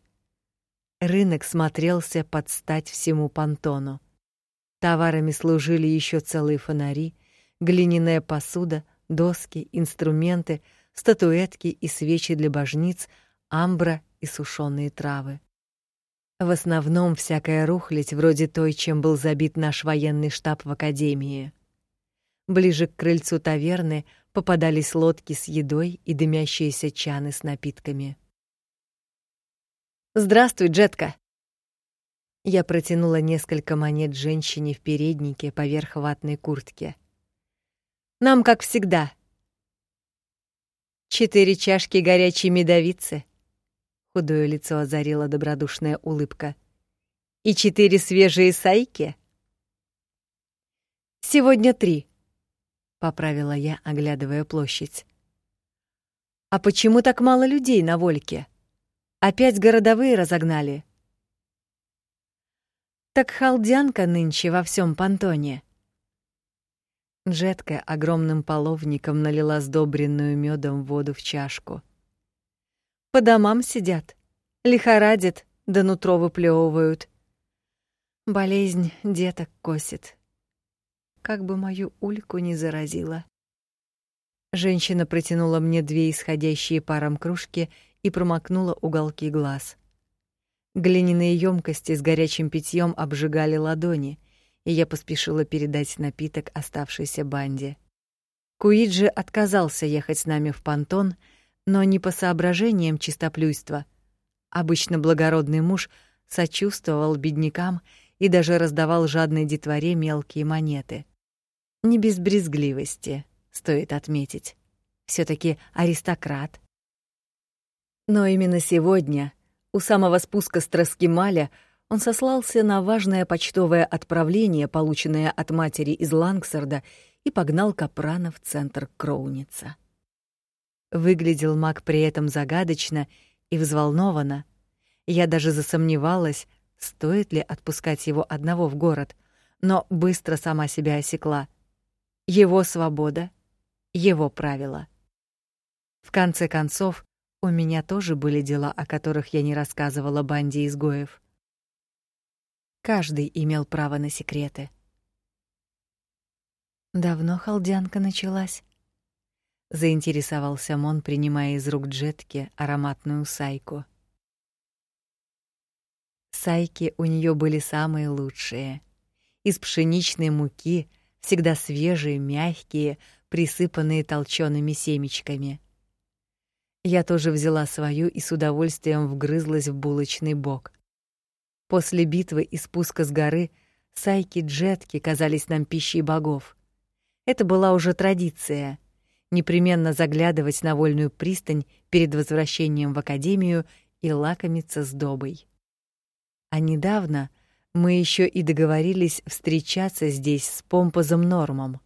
Рынок смотрелся под стать всему понтону. Товарами служили еще целые фонари, глиняная посуда, доски, инструменты, статуэтки и свечи для божниц, амбра и сушеные травы. В основном всякая рухлядь вроде той, чем был забит наш военный штаб в академии. Ближе к крыльцу таверны попадались лодки с едой и дымящиеся чаны с напитками. Здравствуй, Джетка. Я протянула несколько монет женщине в переднике поверх ватной куртки. Нам как всегда. Четыре чашки горячей медовицы, Худое лицо озарила добродушная улыбка. И четыре свежие сайки? Сегодня три, поправила я, оглядывая площадь. А почему так мало людей на Вольке? Опять городовые разогнали? Так халдянка нынче во всем понтоне. Джетка огромным половником налила сдобренную медом воду в чашку. По домам сидят, лихорадят, да нутро выплевывают. Болезнь деток косит. Как бы мою ульку не заразила. Женщина протянула мне две исходящие паром кружки и промокнула уголки глаз. Глиняные емкости с горячим питьем обжигали ладони, и я поспешила передать напиток оставшейся банде. Куиджи отказался ехать с нами в понтон, но не по соображениям чистоплюйства. Обычно благородный муж сочувствовал беднякам и даже раздавал жадной детворе мелкие монеты. Не без брезгливости, стоит отметить. все таки аристократ. Но именно сегодня, у самого спуска с Траскималя, он сослался на важное почтовое отправление, полученное от матери из Лангсарда, и погнал Капрана в центр Кроуница. Выглядел маг при этом загадочно и взволнованно. Я даже засомневалась, стоит ли отпускать его одного в город, но быстро сама себя осекла. Его свобода, его правила. В конце концов, у меня тоже были дела, о которых я не рассказывала банде изгоев. Каждый имел право на секреты. Давно халдянка началась заинтересовался Мон, принимая из рук Джетки ароматную сайку. Сайки у нее были самые лучшие. Из пшеничной муки, всегда свежие, мягкие, присыпанные толчеными семечками. Я тоже взяла свою и с удовольствием вгрызлась в булочный бок. После битвы и спуска с горы сайки Джетки казались нам пищей богов. Это была уже традиция — непременно заглядывать на вольную пристань перед возвращением в академию и лакомиться сдобой. А недавно мы еще и договорились встречаться здесь с Помпозом Нормом.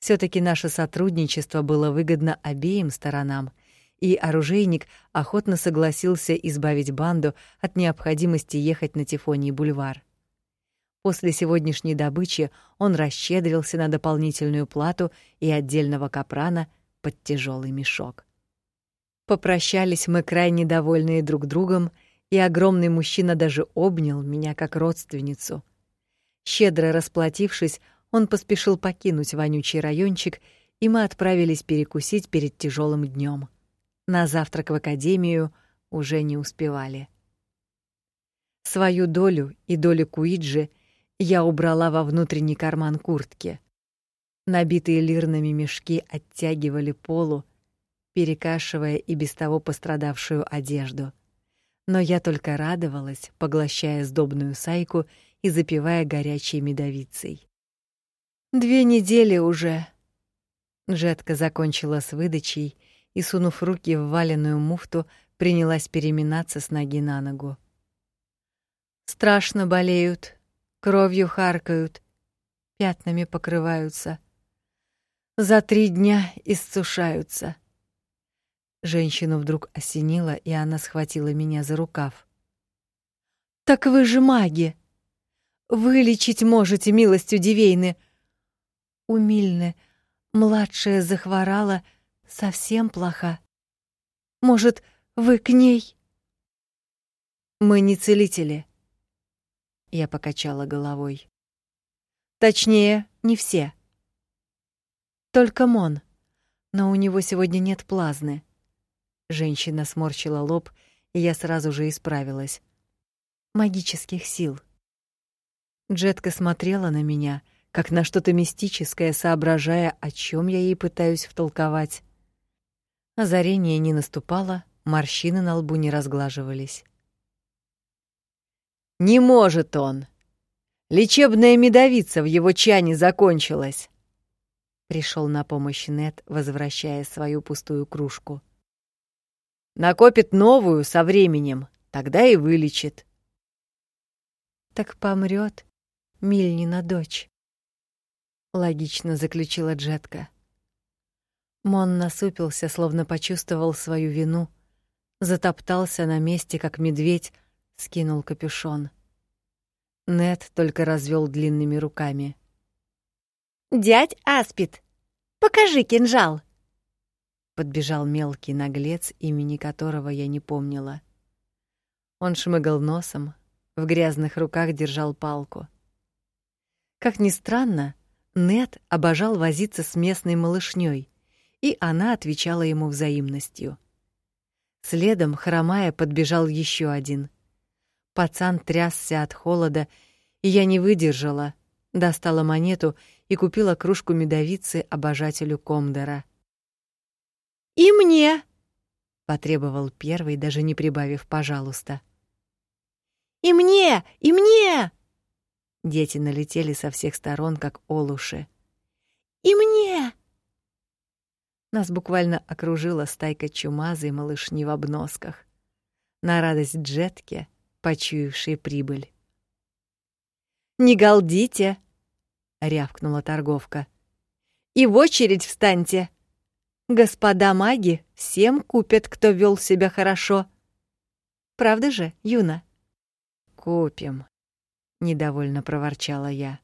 все таки наше сотрудничество было выгодно обеим сторонам, и оружейник охотно согласился избавить банду от необходимости ехать на Тифоний бульвар. После сегодняшней добычи он расщедрился на дополнительную плату и отдельного капрана под тяжелый мешок. Попрощались мы крайне довольные друг другом, и огромный мужчина даже обнял меня как родственницу. Щедро расплатившись, он поспешил покинуть вонючий райончик, и мы отправились перекусить перед тяжелым днем. На завтрак в академию уже не успевали. Свою долю и долю Куиджи — я убрала во внутренний карман куртки. Набитые лирными мешки оттягивали полу, перекашивая и без того пострадавшую одежду. Но я только радовалась, поглощая сдобную сайку и запивая горячей медовицей. Две недели уже. Жетка закончила с выдачей и, сунув руки в валенную муфту, принялась переминаться с ноги на ногу. Страшно болеют, кровью харкают, пятнами покрываются. За три дня иссушаются. Женщину вдруг осенило, и она схватила меня за рукав. Так вы же маги. Вылечить можете милостью Дивейны. У Мильны младшая захворала, совсем плохо. Может, вы к ней? Мы не целители. Я покачала головой. Точнее, не все. Только Мон. Но у него сегодня нет плазмы. Женщина сморщила лоб, и я сразу же исправилась. Магических сил. Джетка смотрела на меня, как на что-то мистическое, соображая, о чем я ей пытаюсь втолковать. Озарение не наступало, морщины на лбу не разглаживались. Не может он. Лечебная медовица в его чане закончилась. Пришел на помощь Нет, возвращая свою пустую кружку. Накопит новую со временем, тогда и вылечит. Так помрет Мильнина дочь. Логично заключила Джетка. Мон насупился, словно почувствовал свою вину, затоптался на месте, как медведь, скинул капюшон. Нет только развел длинными руками. Дядь Аспид, покажи кинжал. Подбежал мелкий наглец, имени которого я не помнила. Он шмыгал носом, в грязных руках держал палку. Как ни странно, Нет обожал возиться с местной малышней, и она отвечала ему взаимностью. Следом, хромая, подбежал еще один. Пацан трясся от холода, и я не выдержала, достала монету и купила кружку медовицы обожателю Комдера. «И мне!» — потребовал первый, даже не прибавив «пожалуйста». «И мне! И мне!» Дети налетели со всех сторон, как олуши. «И мне!» Нас буквально окружила стайка чумазой малышни в обносках. На радость Джетке почуявшие прибыль. «Не галдите!» — рявкнула торговка. «И в очередь встаньте! Господа маги всем купят, кто вел себя хорошо. Правда же, Юна?» «Купим», — недовольно проворчала я.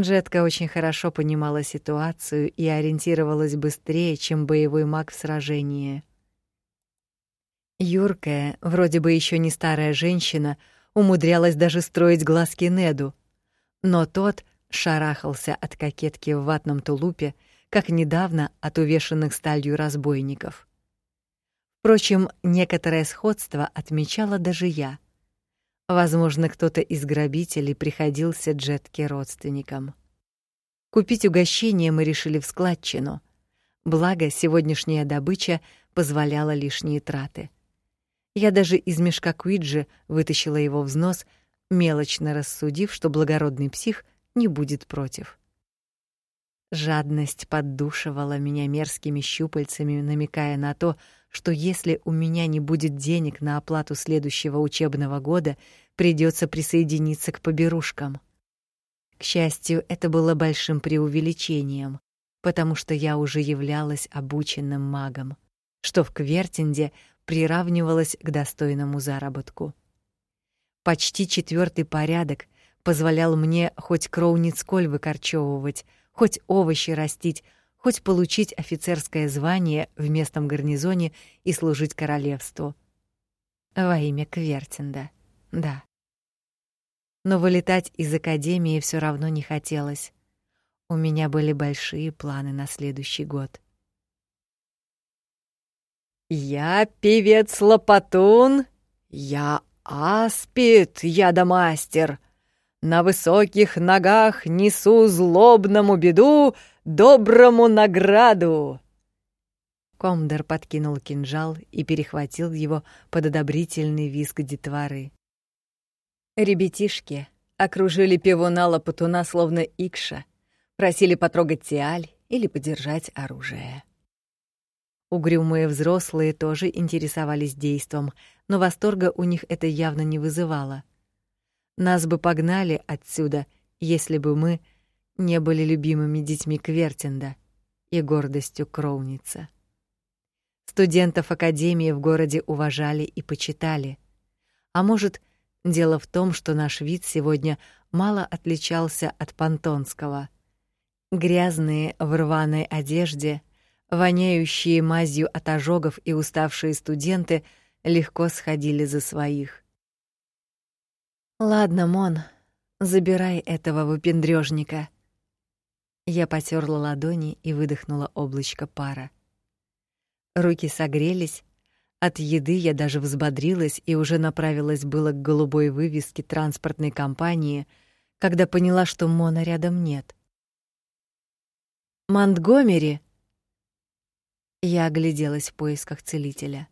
Джетка очень хорошо понимала ситуацию и ориентировалась быстрее, чем боевой маг в сражении. Юркая, вроде бы еще не старая женщина, умудрялась даже строить глазки Неду. Но тот шарахался от кокетки в ватном тулупе, как недавно от увешанных сталью разбойников. Впрочем, некоторое сходство отмечала даже я. Возможно, кто-то из грабителей приходился Джетке родственником. Купить угощение мы решили в складчину. Благо, сегодняшняя добыча позволяла лишние траты. Я даже из мешка Куиджи вытащила его взнос, мелочно рассудив, что благородный псих не будет против. Жадность поддушивала меня мерзкими щупальцами, намекая на то, что если у меня не будет денег на оплату следующего учебного года, придется присоединиться к поберушкам. К счастью, это было большим преувеличением, потому что я уже являлась обученным магом, что в Квертинде приравнивалось к достойному заработку. Почти четвертый порядок позволял мне хоть кроуницколь выкорчевывать, хоть овощи растить, хоть получить офицерское звание в местном гарнизоне и служить королевству. Во имя Квертинда. Да. Но вылетать из академии все равно не хотелось. У меня были большие планы на следующий год. Я певец Лопатун, я аспид, я домастер. На высоких ногах несу злобному беду, доброму награду. Комдер подкинул кинжал и перехватил его под одобрительный визг детворы. Ребятишки окружили пивуна Лопатуна словно икша, просили потрогать тиаль или подержать оружие. Угрюмые взрослые тоже интересовались действом, но восторга у них это явно не вызывало. Нас бы погнали отсюда, если бы мы не были любимыми детьми Квертинда и гордостью Кроуница. Студентов академии в городе уважали и почитали. А может, дело в том, что наш вид сегодня мало отличался от пантонского. Грязные в рваной одежде — Воняющие мазью от ожогов и уставшие студенты легко сходили за своих. Ладно, Мон, забирай этого выпендрёжника. Я потёрла ладони и выдохнула облачко пара. Руки согрелись, от еды я даже взбодрилась и уже направилась было к голубой вывеске транспортной компании, когда поняла, что Мона рядом нет. Монтгомери я огляделась в поисках целителя.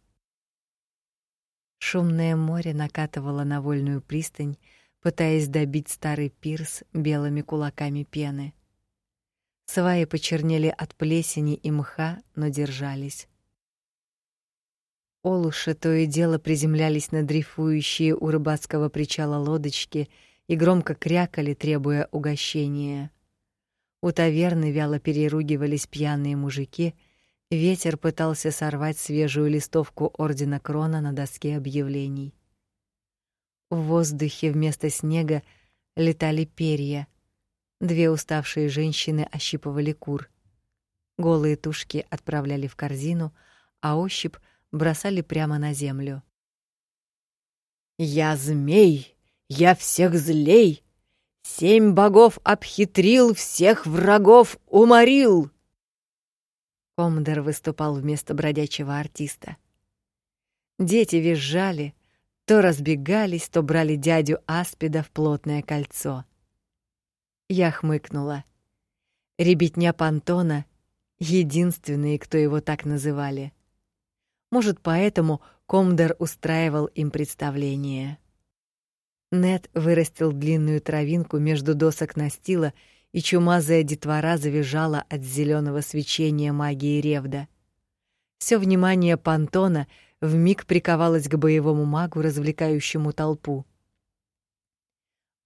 Шумное море накатывало на вольную пристань, пытаясь добить старый пирс белыми кулаками пены. Сваи почернели от плесени и мха, но держались. Олуши то и дело приземлялись на дрейфующие у рыбацкого причала лодочки и громко крякали, требуя угощения. У таверны вяло переругивались пьяные мужики — Ветер пытался сорвать свежую листовку ордена Крона на доске объявлений. В воздухе вместо снега летали перья. Две уставшие женщины ощипывали кур. Голые тушки отправляли в корзину, а ощип бросали прямо на землю. Я змей, я всех злей. Семь богов обхитрил, всех врагов уморил. Комдер выступал вместо бродячего артиста. Дети визжали, то разбегались, то брали дядю Аспида в плотное кольцо. Я хмыкнула. Ребятня Пантона — единственные, кто его так называли. Может, поэтому Комдер устраивал им представление. Нет вырастил длинную травинку между досок настила и чумазая детвора завизжала от зеленого свечения магии Ревда. Все внимание Пантона вмиг приковалось к боевому магу, развлекающему толпу.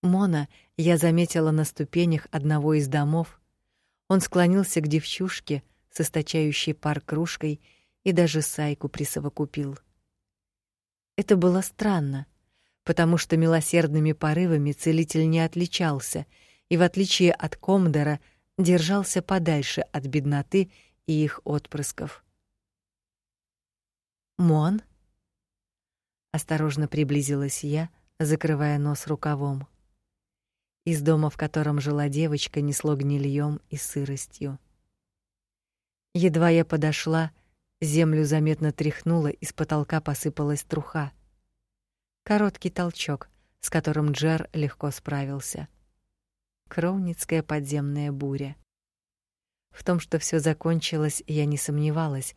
Мона я заметила на ступенях одного из домов. Он склонился к девчушке, с источающей пар кружкой, и даже сайку присовокупил. Это было странно, потому что милосердными порывами целитель не отличался — и в отличие от Комдора держался подальше от бедноты и их отпрысков. Мон осторожно приблизилась я, закрывая нос рукавом. Из дома, в котором жила девочка, несло гнильем и сыростью. Едва я подошла, землю заметно тряхнуло, и с потолка посыпалась труха. Короткий толчок, с которым Джер легко справился. Кроуницкая подземная буря. В том, что все закончилось, я не сомневалась,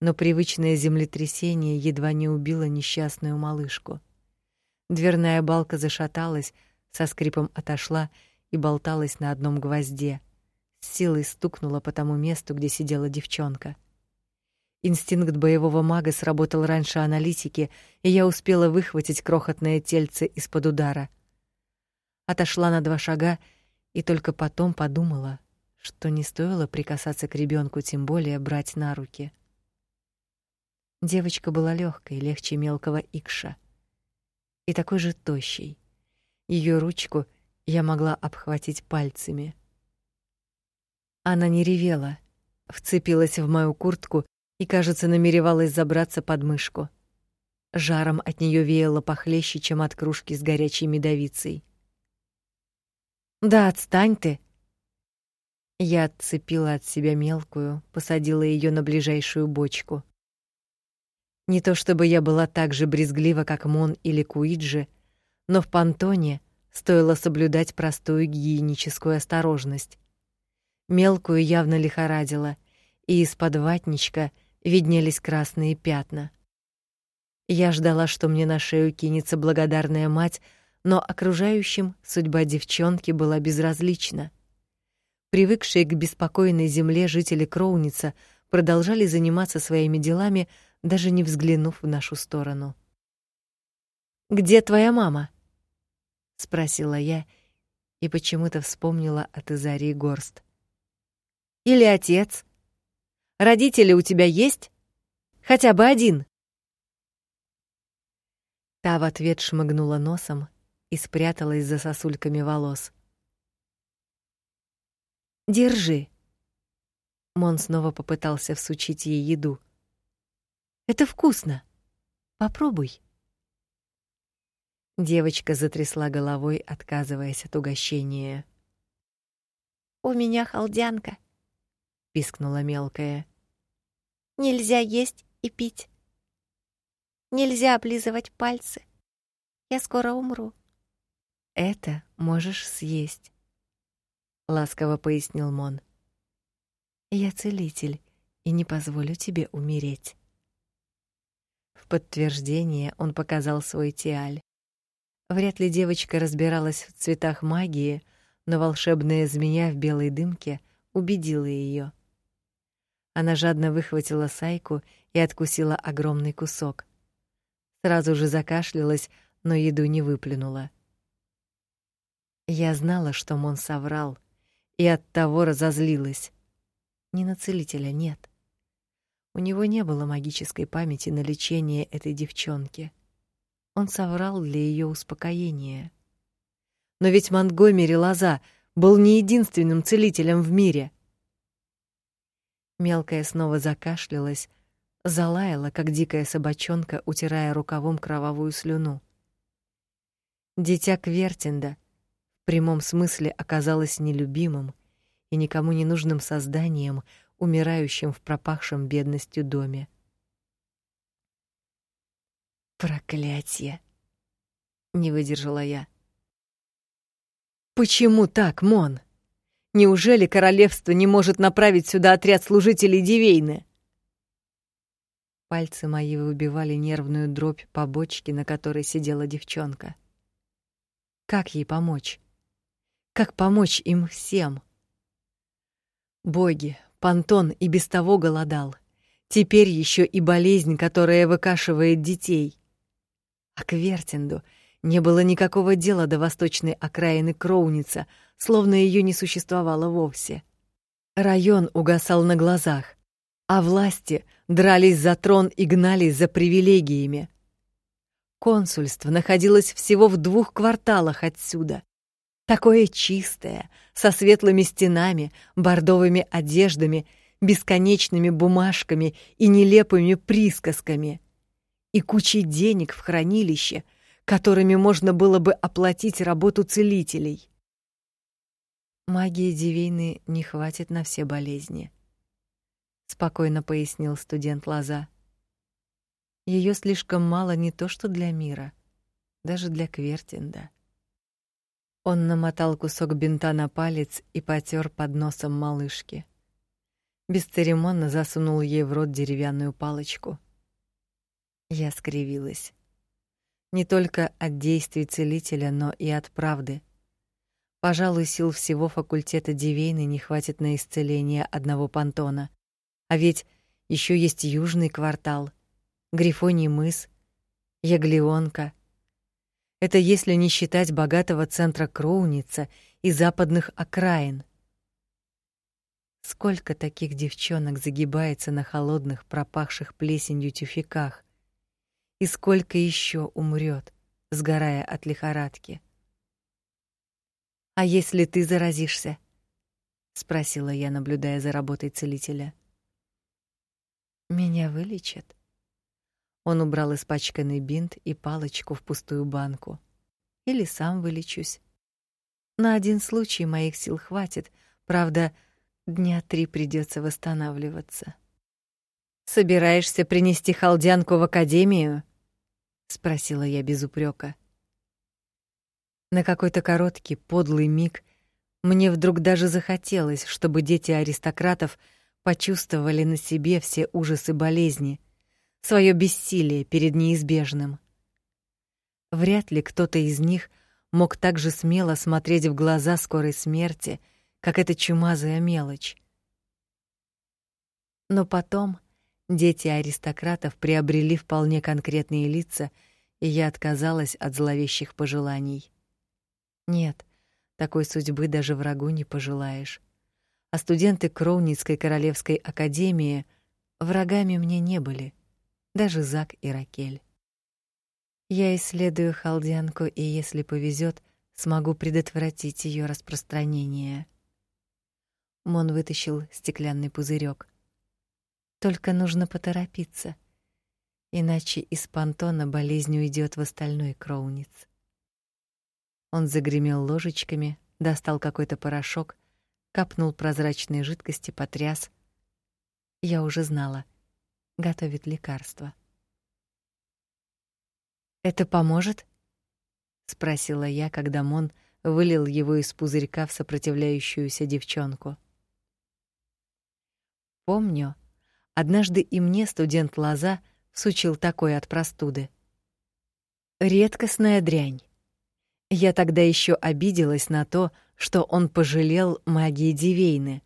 но привычное землетрясение едва не убило несчастную малышку. Дверная балка зашаталась, со скрипом отошла и болталась на одном гвозде. С силой стукнула по тому месту, где сидела девчонка. Инстинкт боевого мага сработал раньше аналитики, и я успела выхватить крохотное тельце из-под удара. Отошла на два шага и только потом подумала, что не стоило прикасаться к ребенку, тем более брать на руки. Девочка была легкой, легче мелкого икша, и такой же тощей. Ее ручку я могла обхватить пальцами. Она не ревела, вцепилась в мою куртку и, кажется, намеревалась забраться под мышку. Жаром от нее веяло похлеще, чем от кружки с горячей медовицей. "Да отстань ты", я отцепила от себя мелкую, посадила ее на ближайшую бочку. Не то чтобы я была так же брезглива, как Мон или Куиджи, но в Пантоне стоило соблюдать простую гигиеническую осторожность. Мелкую явно лихорадило, и из-под ватничка виднелись красные пятна. Я ждала, что мне на шею кинется благодарная мать, но окружающим судьба девчонки была безразлична. Привыкшие к беспокойной земле жители Кроуница продолжали заниматься своими делами, даже не взглянув в нашу сторону. Где твоя мама? спросила я и почему-то вспомнила от Изарии Горст. Или отец? Родители у тебя есть? Хотя бы один. Та в ответ шмыгнула носом и спряталась за сосульками волос. Держи. Мон снова попытался всучить ей еду. Это вкусно. Попробуй. Девочка затрясла головой, отказываясь от угощения. У меня холдянка, пискнула мелкая. Нельзя есть и пить. Нельзя облизывать пальцы. Я скоро умру. Это можешь съесть, ласково пояснил Мон. Я целитель и не позволю тебе умереть. В подтверждение он показал свой тиаль. Вряд ли девочка разбиралась в цветах магии, но волшебная змея в белой дымке убедила ее. Она жадно выхватила сайку и откусила огромный кусок. Сразу же закашлялась, но еду не выплюнула. Я знала, что Мон соврал, и оттого разозлилась. Не на целителя, нет. У него не было магической памяти на лечение этой девчонки. Он соврал для ее успокоения. Но ведь Монтгомери Лоза был не единственным целителем в мире. Мелкая снова закашлялась, залаяла, как дикая собачонка, утирая рукавом кровавую слюну. Дитя Квертинда прямом смысле оказалось нелюбимым и никому не нужным созданием, умирающим в пропахшем бедностью доме. Проклятье, не выдержала я. Почему так, Мон? Неужели королевство не может направить сюда отряд служителей Дивейны? Пальцы мои выбивали нервную дробь по бочке, на которой сидела девчонка. Как ей помочь? Как помочь им всем? Боги, Пантон и без того голодал. Теперь еще и болезнь, которая выкашивает детей. А к Вертинду не было никакого дела до восточной окраины Кроуница, словно ее не существовало вовсе. Район угасал на глазах, а власти дрались за трон и гнались за привилегиями. Консульство находилось всего в двух кварталах отсюда. Такое чистое, со светлыми стенами, бордовыми одеждами, бесконечными бумажками и нелепыми присказками. И кучей денег в хранилище, которыми можно было бы оплатить работу целителей. Магии Дивейны не хватит на все болезни, спокойно пояснил студент Лоза. Ее слишком мало не то что для мира, даже для Квертинда. Он намотал кусок бинта на палец и потёр под носом малышки. Бесцеремонно засунул ей в рот деревянную палочку. Я скривилась. Не только от действий целителя, но и от правды. Пожалуй, сил всего факультета Дивейны не хватит на исцеление одного пантона. А ведь Еще есть южный квартал, Грифоний мыс, Яглионка. Это если не считать богатого центра Кроуница и западных окраин. Сколько таких девчонок загибается на холодных, пропахших плесенью тюфяках, и сколько еще умрет, сгорая от лихорадки. А если ты заразишься? спросила я, наблюдая за работой целителя. Меня вылечат. Он убрал испачканный бинт и палочку в пустую банку. Или сам вылечусь. На один случай моих сил хватит, правда, дня три придется восстанавливаться. Собираешься принести халдянку в академию? спросила я без упрека. На какой-то короткий, подлый миг мне вдруг даже захотелось, чтобы дети аристократов почувствовали на себе все ужасы болезни, свое бессилие перед неизбежным. Вряд ли кто-то из них мог так же смело смотреть в глаза скорой смерти, как эта чумазая мелочь. Но потом дети аристократов приобрели вполне конкретные лица, и я отказалась от зловещих пожеланий. Нет, такой судьбы даже врагу не пожелаешь. А студенты Кроуницкой королевской академии врагами мне не были, даже Зак и Ракель. Я исследую халдянку, и если повезет, смогу предотвратить ее распространение. Мон вытащил стеклянный пузырек. Только нужно поторопиться, иначе из пантона болезнь уйдет в остальной кроуниц. Он загремел ложечками, достал какой-то порошок, капнул прозрачной жидкости, потряс. Я уже знала. Готовит лекарство. Это поможет? спросила я, когда Мон вылил его из пузырька в сопротивляющуюся девчонку. Помню, однажды и мне студент Лоза сучил такое от простуды. Редкостная дрянь. Я тогда еще обиделась на то, что он пожалел магии Дивейны.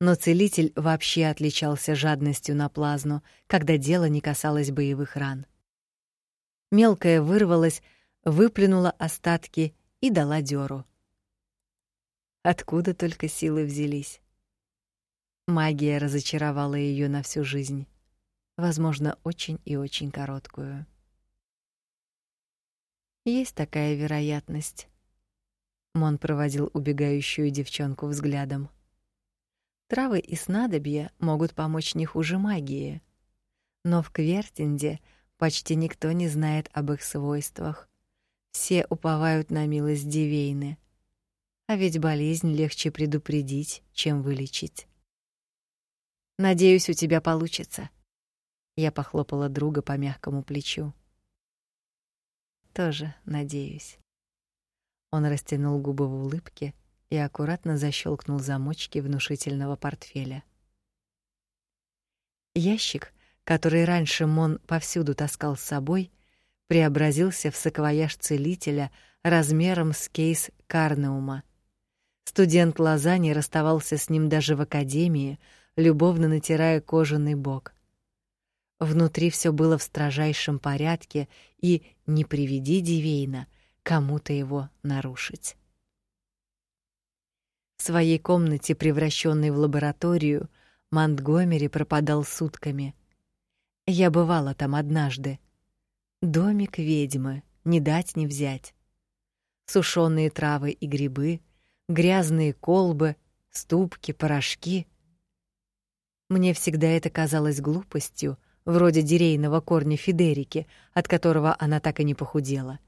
Но целитель вообще отличался жадностью на плазну, когда дело не касалось боевых ран. Мелкая вырвалась, выплюнула остатки и дала дёру. Откуда только силы взялись? Магия разочаровала ее на всю жизнь, возможно, очень и очень короткую. Есть такая вероятность. Мон проводил убегающую девчонку взглядом. Травы и снадобья могут помочь не хуже магии. Но в Квертинде почти никто не знает об их свойствах. Все уповают на милость Дивейны. А ведь болезнь легче предупредить, чем вылечить. Надеюсь, у тебя получится. Я похлопала друга по мягкому плечу. Тоже надеюсь. Он растянул губы в улыбке и аккуратно защелкнул замочки внушительного портфеля. Ящик, который раньше Мон повсюду таскал с собой, преобразился в саквояж целителя размером с кейс Карнеума. Студент Лазани расставался с ним даже в академии, любовно натирая кожаный бок. Внутри все было в строжайшем порядке, и не приведи Дивейна кому-то его нарушить. Своей комнате, превращенной в лабораторию, Монтгомери пропадал сутками. Я бывала там однажды. Домик ведьмы, не дать не взять. Сушеные травы и грибы, грязные колбы, ступки, порошки. Мне всегда это казалось глупостью, вроде дерейного корня Федерики, от которого она так и не похудела.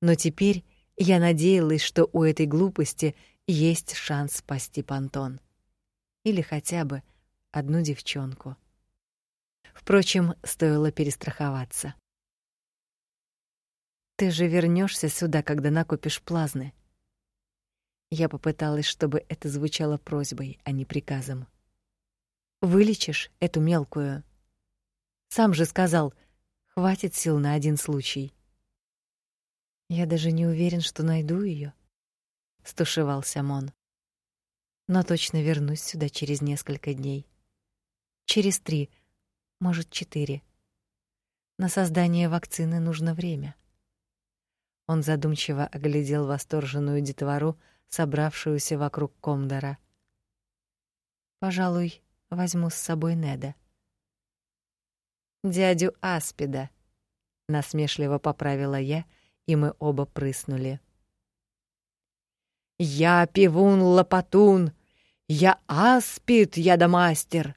Но теперь я надеялась, что у этой глупости есть шанс спасти Пантон. Или хотя бы одну девчонку. Впрочем, стоило перестраховаться. Ты же вернешься сюда, когда накопишь плазны. Я попыталась, чтобы это звучало просьбой, а не приказом. Вылечишь эту мелкую сам же сказал, хватит сил на один случай. Я даже не уверен, что найду ее, стушевался Мон. Но точно вернусь сюда через несколько дней. Через три, может, четыре. На создание вакцины нужно время. Он задумчиво оглядел восторженную детвору, собравшуюся вокруг Комдора. Пожалуй, возьму с собой Неда. Дядю Аспида, насмешливо поправила я, и мы оба прыснули. Я пивун лопатун, я аспид, я да мастер.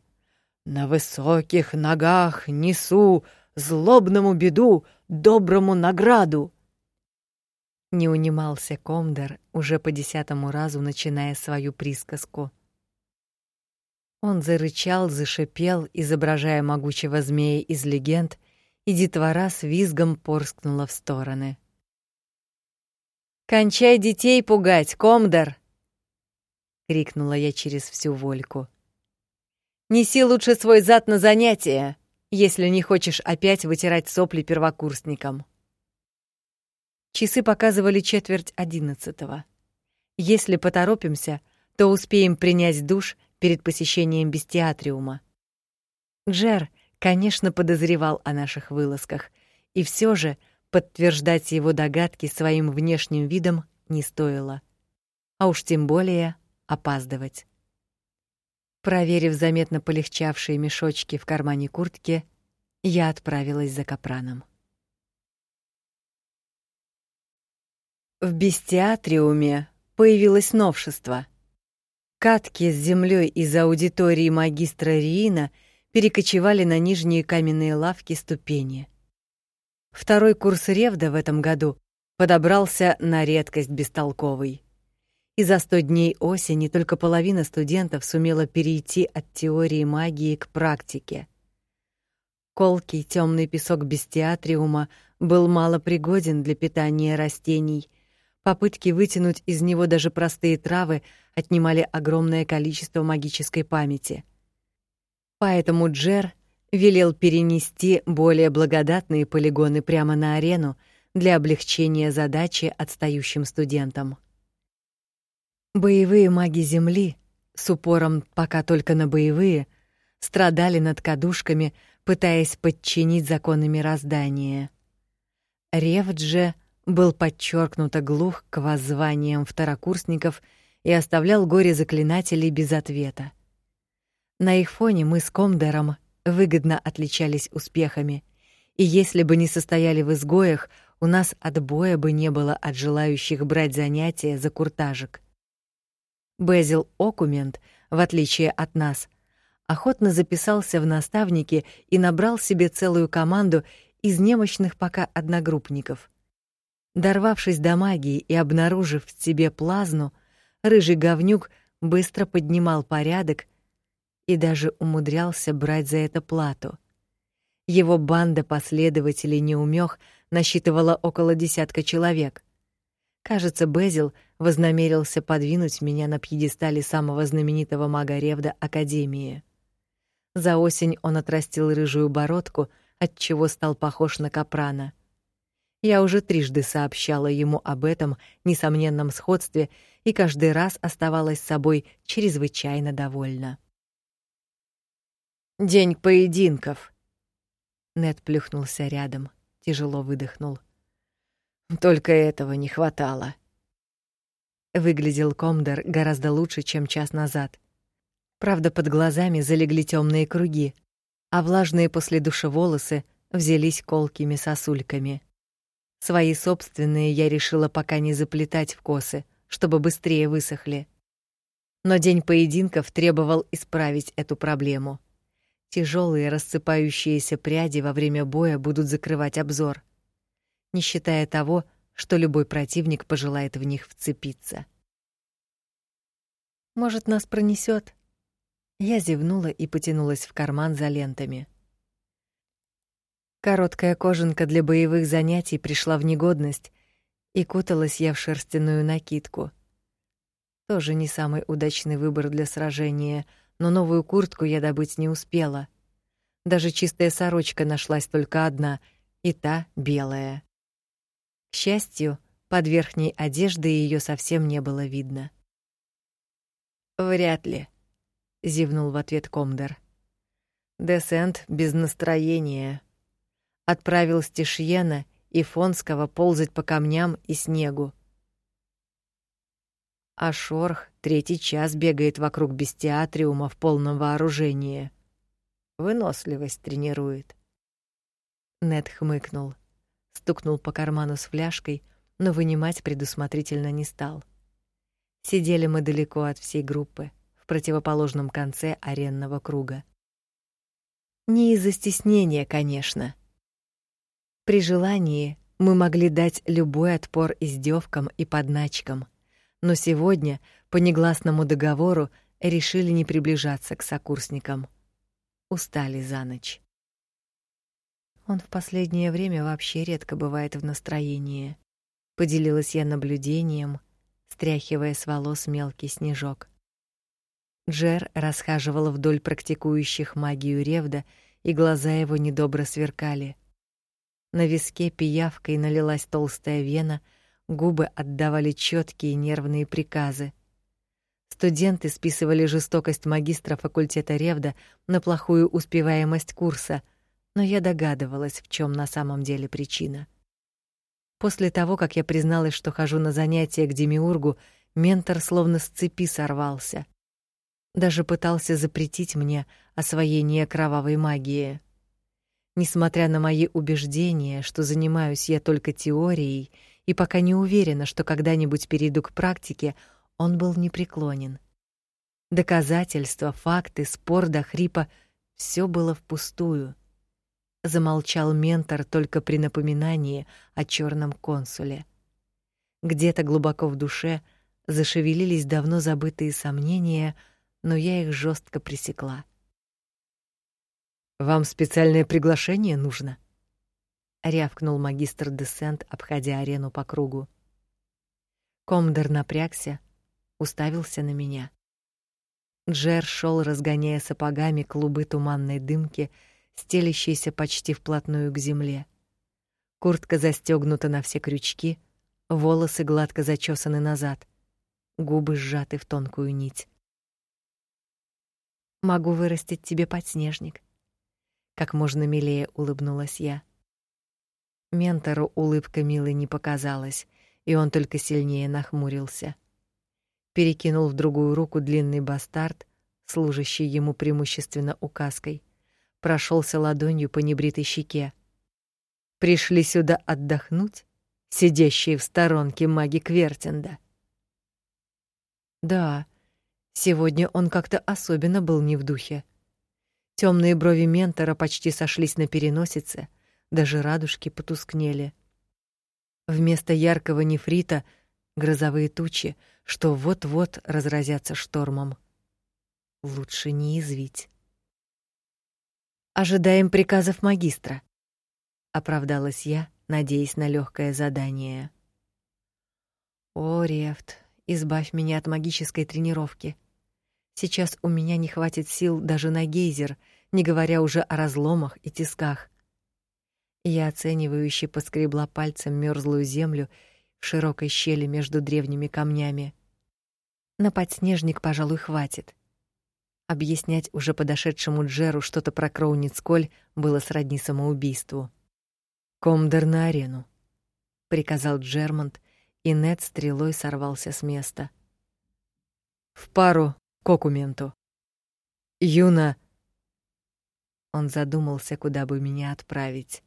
На высоких ногах несу злобному беду, доброму награду. Не унимался Комдер, уже по десятому разу начиная свою присказку. Он зарычал, зашипел, изображая могучего змея из легенд, и детвора с визгом порскнула в стороны. «Кончай детей пугать, Комдер!» — крикнула я через всю вольку. «Неси лучше свой зад на занятия, если не хочешь опять вытирать сопли первокурсникам». Часы показывали четверть одиннадцатого. Если поторопимся, то успеем принять душ перед посещением бестиатриума. Джер, конечно, подозревал о наших вылазках, и все же подтверждать его догадки своим внешним видом не стоило. А уж тем более опаздывать. Проверив заметно полегчавшие мешочки в кармане куртки, я отправилась за капраном. В бестиатриуме появилось новшество. Катки с землей из аудитории магистра Риина перекочевали на нижние каменные лавки ступени. Второй курс Ревда в этом году подобрался на редкость бестолковый. И за сто дней осени только половина студентов сумела перейти от теории магии к практике. Колкий темный песок бестиатриума был мало пригоден для питания растений — Попытки вытянуть из него даже простые травы отнимали огромное количество магической памяти. Поэтому Джер велел перенести более благодатные полигоны прямо на арену для облегчения задачи отстающим студентам. Боевые маги Земли, с упором пока только на боевые, страдали над кадушками, пытаясь подчинить законы мироздания. Ревдже был подчеркнуто глух к воззваниям второкурсников и оставлял горе заклинателей без ответа. На их фоне мы с Комдером выгодно отличались успехами, и если бы не состояли в изгоях, у нас отбоя бы не было от желающих брать занятия за куртажик. Безил Окумент, в отличие от нас, охотно записался в наставники и набрал себе целую команду из немощных пока одногруппников. Дорвавшись до магии и обнаружив в себе плазну, рыжий говнюк быстро поднимал порядок и даже умудрялся брать за это плату. Его банда последователей неумех насчитывала около десятка человек. Кажется, Безил вознамерился подвинуть меня на пьедестале самого знаменитого мага Ревда Академии. За осень он отрастил рыжую бородку, от чего стал похож на капрана — я уже трижды сообщала ему об этом несомненном сходстве и каждый раз оставалась собой чрезвычайно довольна. День поединков. Нед плюхнулся рядом, тяжело выдохнул. Только этого не хватало. Выглядел Комдер гораздо лучше, чем час назад. Правда, под глазами залегли темные круги, а влажные после душа волосы взялись колкими сосульками. Свои собственные я решила пока не заплетать в косы, чтобы быстрее высохли. Но день поединков требовал исправить эту проблему. Тяжелые рассыпающиеся пряди во время боя будут закрывать обзор, не считая того, что любой противник пожелает в них вцепиться. Может, нас пронесет? Я зевнула и потянулась в карман за лентами. Короткая кожанка для боевых занятий пришла в негодность, и куталась я в шерстяную накидку. Тоже не самый удачный выбор для сражения, но новую куртку я добыть не успела. Даже чистая сорочка нашлась только одна, и та белая. К счастью, под верхней одеждой ее совсем не было видно. Вряд ли, зевнул в ответ Комдер. Десент без настроения. Отправил Стишьена и Фонского ползать по камням и снегу. А Шорх третий час бегает вокруг бестиатриума в полном вооружении. Выносливость тренирует. Нед хмыкнул, стукнул по карману с фляжкой, но вынимать предусмотрительно не стал. Сидели мы далеко от всей группы, в противоположном конце аренного круга. Не из-за стеснения, конечно. При желании мы могли дать любой отпор издевкам и подначкам, но сегодня по негласному договору решили не приближаться к сокурсникам. Устали за ночь. Он в последнее время вообще редко бывает в настроении. Поделилась я наблюдением, стряхивая с волос мелкий снежок. Джер расхаживал вдоль практикующих магию Ревда, и глаза его недобро сверкали. На виске пиявкой налилась толстая вена, губы отдавали четкие нервные приказы. Студенты списывали жестокость магистра факультета Ревда на плохую успеваемость курса, но я догадывалась, в чем на самом деле причина. После того, как я призналась, что хожу на занятия к демиургу, ментор словно с цепи сорвался. Даже пытался запретить мне освоение кровавой магии. Несмотря на мои убеждения, что занимаюсь я только теорией и пока не уверена, что когда-нибудь перейду к практике, он был непреклонен. Доказательства, факты, спор до хрипа все было впустую. Замолчал ментор только при напоминании о черном консуле. Где-то глубоко в душе зашевелились давно забытые сомнения, но я их жестко пресекла. Вам специальное приглашение нужно? Рявкнул магистр Десент, обходя арену по кругу. Комдер напрягся, уставился на меня. Джер шел, разгоняя сапогами клубы туманной дымки, стелящиеся почти вплотную к земле. Куртка застегнута на все крючки, волосы гладко зачесаны назад, губы сжаты в тонкую нить. Могу вырастить тебе подснежник. Как можно милее улыбнулась я. Ментору улыбка милой не показалась, и он только сильнее нахмурился перекинул в другую руку длинный бастард, служащий ему преимущественно указкой, прошелся ладонью по небритой щеке. Пришли сюда отдохнуть, сидящие в сторонке маги Квертинда. Да, сегодня он как-то особенно был не в духе. Темные брови ментора почти сошлись на переносице, даже радужки потускнели. Вместо яркого нефрита грозовые тучи, что вот-вот разразятся штормом. Лучше не извить. Ожидаем приказов магистра, оправдалась я, надеясь на легкое задание. О, Рефт, избавь меня от магической тренировки. Сейчас у меня не хватит сил даже на гейзер, не говоря уже о разломах и тисках. Я оценивающе поскребла пальцем мёрзлую землю в широкой щели между древними камнями. На подснежник, пожалуй, хватит. Объяснять уже подошедшему Джеру что-то про Кроуницколь было сродни самоубийству. «Комдер на арену», — приказал Джермонт, и Нед стрелой сорвался с места. «В пару к окументу. Юна...» Он задумался, куда бы меня отправить.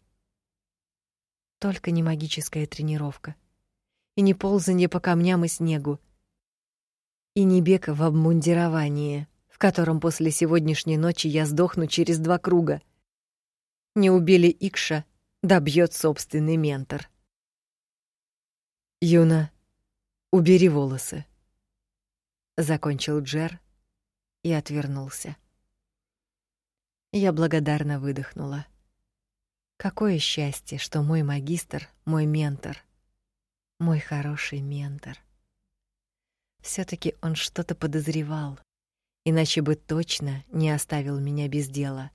Только не магическая тренировка и не ползанье по камням и снегу, и не бег в обмундировании, в котором после сегодняшней ночи я сдохну через два круга. Не убили Икша, добьет собственный ментор. Юна, убери волосы, закончил Джер и отвернулся. Я благодарно выдохнула. Какое счастье, что мой магистр, мой ментор мой хороший ментор. все таки он что-то подозревал, иначе бы точно не оставил меня без дела.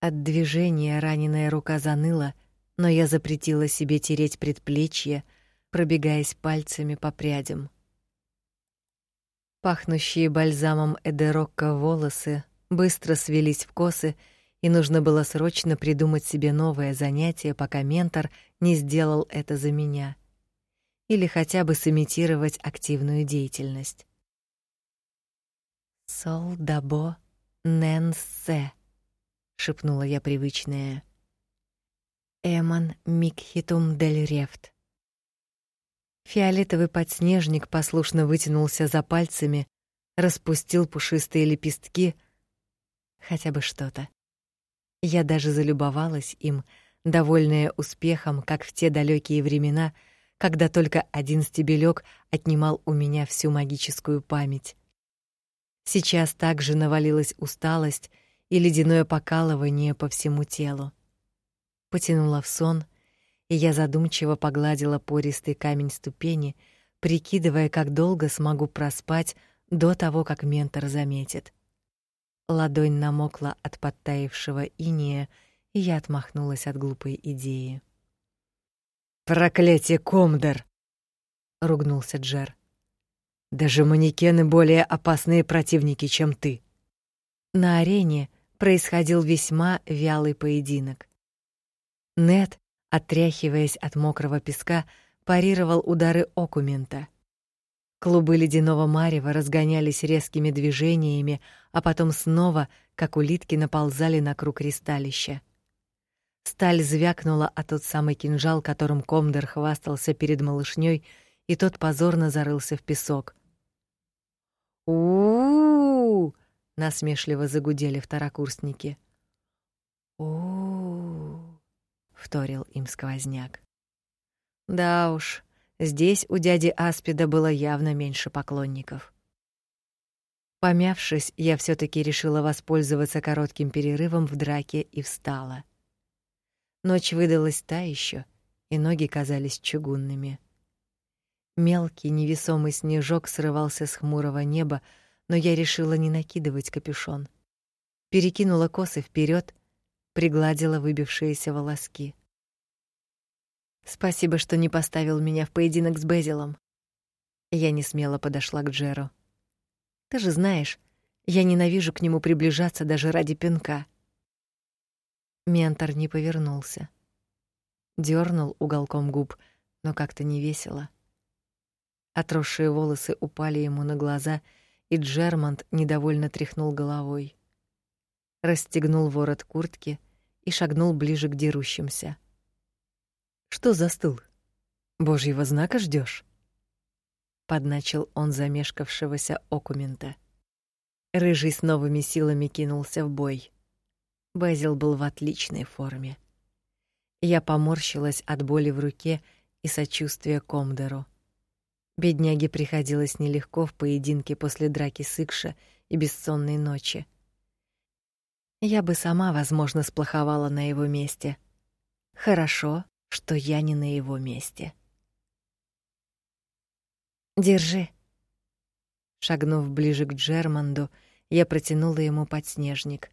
От движения раненая рука заныла, но я запретила себе тереть предплечье, пробегаясь пальцами по прядям. Пахнущие бальзамом Эдерокко волосы быстро свелись в косы, и нужно было срочно придумать себе новое занятие, пока ментор не сделал это за меня. Или хотя бы сымитировать активную деятельность. Сол дабо ненсе, шепнула я привычное. Эман микхитум дель рефт. Фиолетовый подснежник послушно вытянулся за пальцами, распустил пушистые лепестки, хотя бы что-то. Я даже залюбовалась им, довольная успехом, как в те далекие времена, когда только один стебелек отнимал у меня всю магическую память. Сейчас также навалилась усталость и ледяное покалывание по всему телу. Потянула в сон — и я задумчиво погладила пористый камень ступени, прикидывая, как долго смогу проспать до того, как ментор заметит. Ладонь намокла от подтаявшего инея, и я отмахнулась от глупой идеи. Проклятие, Комдер, ругнулся Джер. Даже манекены более опасные противники, чем ты. На арене происходил весьма вялый поединок. Нет отряхиваясь от мокрого песка, парировал удары окумента. Клубы ледяного марева разгонялись резкими движениями, а потом снова, как улитки, наползали на круг кристаллища. Сталь звякнула о тот самый кинжал, которым Комдер хвастался перед малышней, и тот позорно зарылся в песок. у, -у, -у, насмешливо загудели второкурсники. У-у-у вторил им сквозняк. Да уж, здесь у дяди Аспида было явно меньше поклонников. Помявшись, я все таки решила воспользоваться коротким перерывом в драке и встала. Ночь выдалась та еще, и ноги казались чугунными. Мелкий невесомый снежок срывался с хмурого неба, но я решила не накидывать капюшон. Перекинула косы вперед, пригладила выбившиеся волоски. Спасибо, что не поставил меня в поединок с Безилом. Я не смело подошла к Джеру. Ты же знаешь, я ненавижу к нему приближаться даже ради пинка. Ментор не повернулся. Дёрнул уголком губ, но как-то не весело. Отросшие волосы упали ему на глаза, и Джермонт недовольно тряхнул головой. Расстегнул ворот куртки, и шагнул ближе к дерущимся. Что застыл? Божьего знака ждёшь? подначил он замешкавшегося окумента. Рыжий с новыми силами кинулся в бой. Базил был в отличной форме. Я поморщилась от боли в руке и сочувствия Комдеру. Бедняге приходилось нелегко в поединке после драки с Икша и бессонной ночи. Я бы сама, возможно, сплоховала на его месте. Хорошо, что я не на его месте. Держи. Шагнув ближе к Джерманду, я протянула ему подснежник.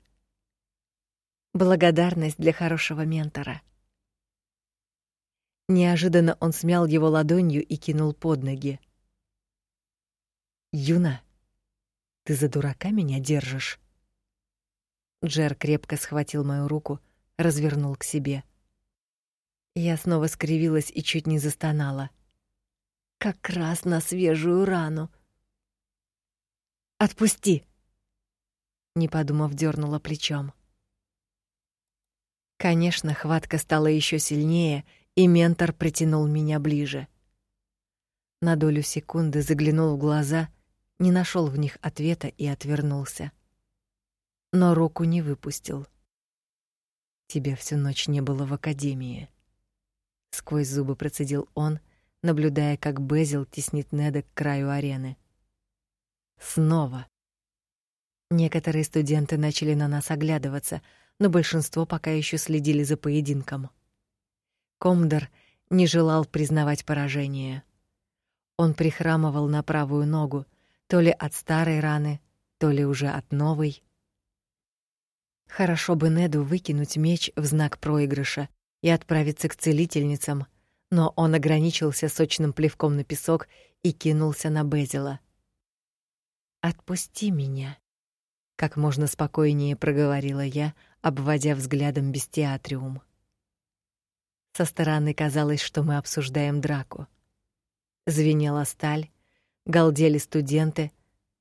Благодарность для хорошего ментора. Неожиданно он смял его ладонью и кинул под ноги. Юна, ты за дурака меня держишь? Джер крепко схватил мою руку, развернул к себе. Я снова скривилась и чуть не застонала. Как раз на свежую рану. Отпусти. Не подумав, дернула плечом. Конечно, хватка стала еще сильнее, и ментор притянул меня ближе. На долю секунды заглянул в глаза, не нашел в них ответа и отвернулся но руку не выпустил. Тебя всю ночь не было в академии. Сквозь зубы процедил он, наблюдая, как Безил теснит Неда к краю арены. Снова. Некоторые студенты начали на нас оглядываться, но большинство пока еще следили за поединком. Комдор не желал признавать поражение. Он прихрамывал на правую ногу, то ли от старой раны, то ли уже от новой. Хорошо бы Неду выкинуть меч в знак проигрыша и отправиться к целительницам, но он ограничился сочным плевком на песок и кинулся на Безила. Отпусти меня, как можно спокойнее проговорила я, обводя взглядом бестиатриум. Со стороны казалось, что мы обсуждаем драку. Звенела сталь, галдели студенты,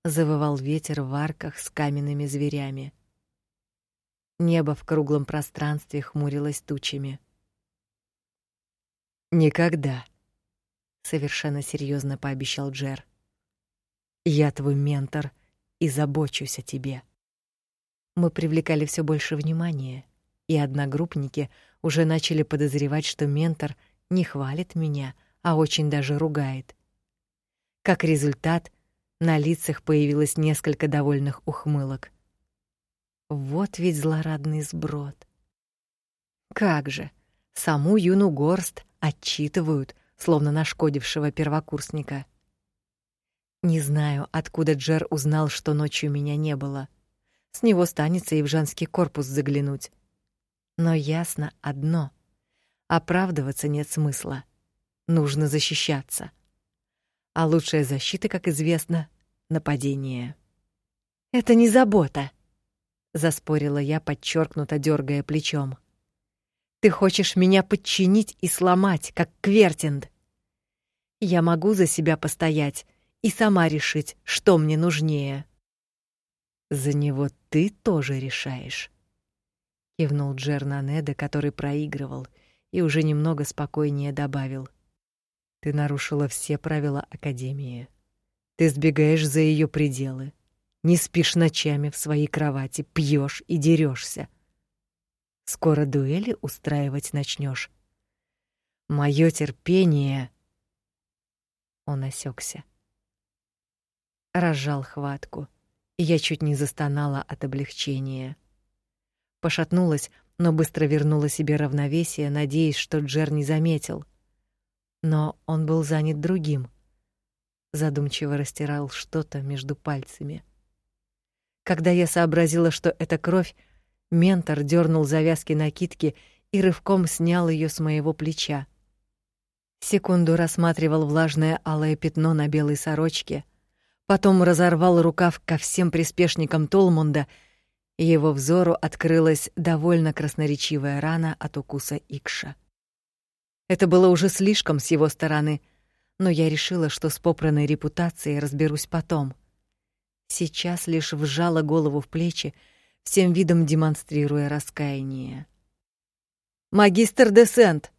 завывал ветер в арках с каменными зверями. Небо в круглом пространстве хмурилось тучами. Никогда, совершенно серьезно пообещал Джер. Я твой ментор и забочусь о тебе. Мы привлекали все больше внимания, и одногруппники уже начали подозревать, что ментор не хвалит меня, а очень даже ругает. Как результат, на лицах появилось несколько довольных ухмылок. Вот ведь злорадный сброд. Как же, саму Юну Горст отчитывают, словно нашкодившего первокурсника. Не знаю, откуда Джер узнал, что ночью меня не было. С него станется и в женский корпус заглянуть. Но ясно одно: оправдываться нет смысла. Нужно защищаться. А лучшая защита, как известно, нападение. Это не забота, заспорила я, подчеркнуто дергая плечом. Ты хочешь меня подчинить и сломать, как Квертинд. Я могу за себя постоять, и сама решить, что мне нужнее. За него ты тоже решаешь. Кивнул Джер который проигрывал, и уже немного спокойнее добавил: Ты нарушила все правила академии. Ты сбегаешь за ее пределы. Не спишь ночами в своей кровати, пьешь и дерешься. Скоро дуэли устраивать начнешь. Мое терпение. Он осекся разжал хватку, и я чуть не застонала от облегчения. Пошатнулась, но быстро вернула себе равновесие, надеясь, что Джер не заметил. Но он был занят другим. Задумчиво растирал что-то между пальцами. Когда я сообразила, что это кровь, ментор дернул завязки накидки и рывком снял ее с моего плеча. Секунду рассматривал влажное алое пятно на белой сорочке, потом разорвал рукав ко всем приспешникам Толмунда, и его взору открылась довольно красноречивая рана от укуса Икша. Это было уже слишком с его стороны, но я решила, что с попранной репутацией разберусь потом. Сейчас лишь вжала голову в плечи, всем видом демонстрируя раскаяние. «Магистр Десент!»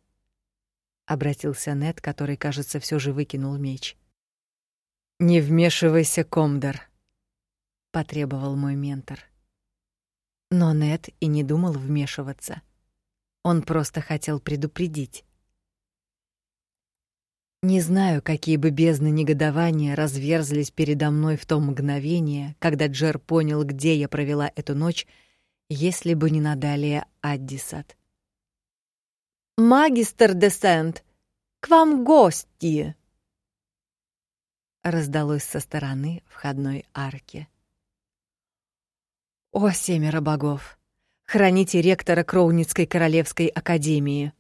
— обратился Нет, который, кажется, все же выкинул меч. Не вмешивайся, Комдар, потребовал мой ментор. Но Нет и не думал вмешиваться. Он просто хотел предупредить. Не знаю, какие бы бездны негодования разверзлись передо мной в то мгновение, когда Джер понял, где я провела эту ночь, если бы не Надалия Аддисат. «Магистр Десент, к вам гости!» раздалось со стороны входной арки. О, семеро богов! Храните ректора Кроуницкой королевской академии.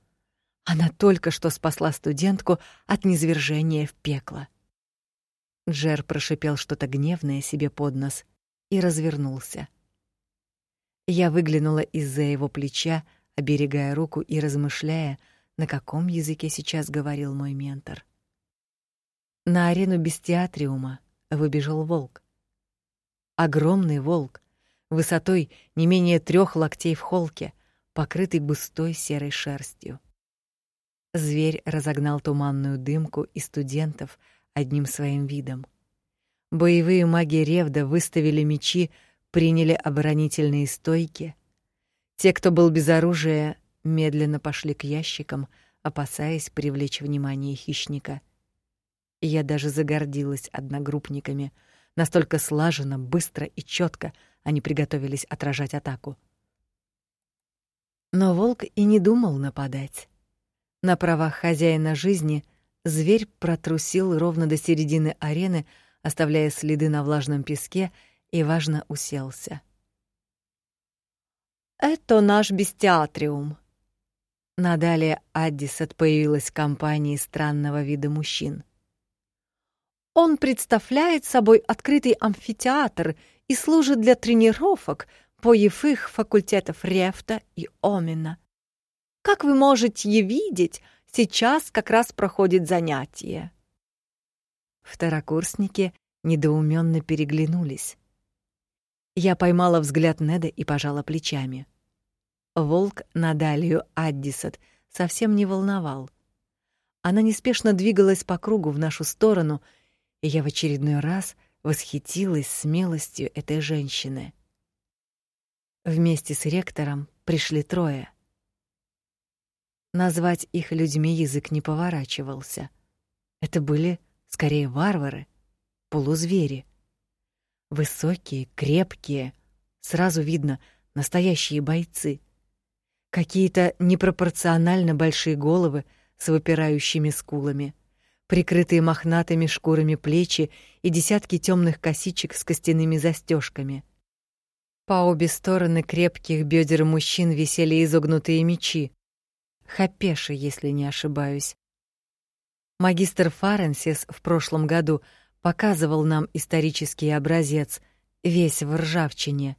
Она только что спасла студентку от низвержения в пекло. Джер прошипел что-то гневное себе под нос и развернулся. Я выглянула из-за его плеча, оберегая руку и размышляя, на каком языке сейчас говорил мой ментор. На арену бестиатриума выбежал волк. Огромный волк, высотой не менее трех локтей в холке, покрытый густой серой шерстью. Зверь разогнал туманную дымку и студентов одним своим видом. Боевые маги Ревда выставили мечи, приняли оборонительные стойки. Те, кто был без оружия, медленно пошли к ящикам, опасаясь привлечь внимание хищника — я даже загордилась одногруппниками. Настолько слаженно, быстро и четко они приготовились отражать атаку. Но волк и не думал нападать. На правах хозяина жизни зверь протрусил ровно до середины арены, оставляя следы на влажном песке, и важно уселся. Это наш бестиатриум. Надалее Аддисет появилась в компании странного вида мужчин. Он представляет собой открытый амфитеатр и служит для тренировок боевых факультетов Рефта и Омена. Как вы можете видеть, сейчас как раз проходит занятие. Второкурсники недоуменно переглянулись. Я поймала взгляд Неда и пожала плечами. Волк на Далию Аддисот совсем не волновал. Она неспешно двигалась по кругу в нашу сторону, и я в очередной раз восхитилась смелостью этой женщины. Вместе с ректором пришли трое. Назвать их людьми язык не поворачивался. Это были скорее варвары, полузвери. Высокие, крепкие, сразу видно настоящие бойцы. Какие-то непропорционально большие головы с выпирающими скулами, прикрытые мохнатыми шкурами плечи и десятки темных косичек с костяными застежками. По обе стороны крепких бедер мужчин висели изогнутые мечи. Хапеши, если не ошибаюсь. Магистр Фаренсис в прошлом году показывал нам исторический образец, весь в ржавчине.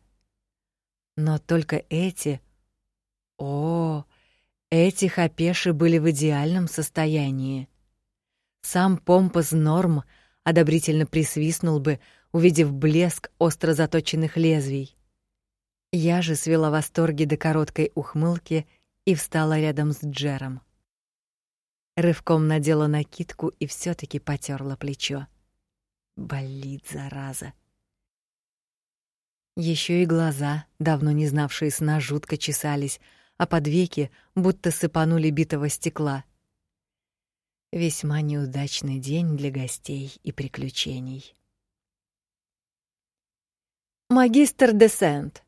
Но только эти... О, эти хапеши были в идеальном состоянии. Сам Помпос Норм одобрительно присвистнул бы, увидев блеск остро заточенных лезвий. Я же свела восторги до короткой ухмылки и встала рядом с Джером. Рывком надела накидку и все таки потёрла плечо. Болит, зараза. Еще и глаза, давно не знавшие сна, жутко чесались, а под веки будто сыпанули битого стекла. Весьма неудачный день для гостей и приключений. Магистр Десент.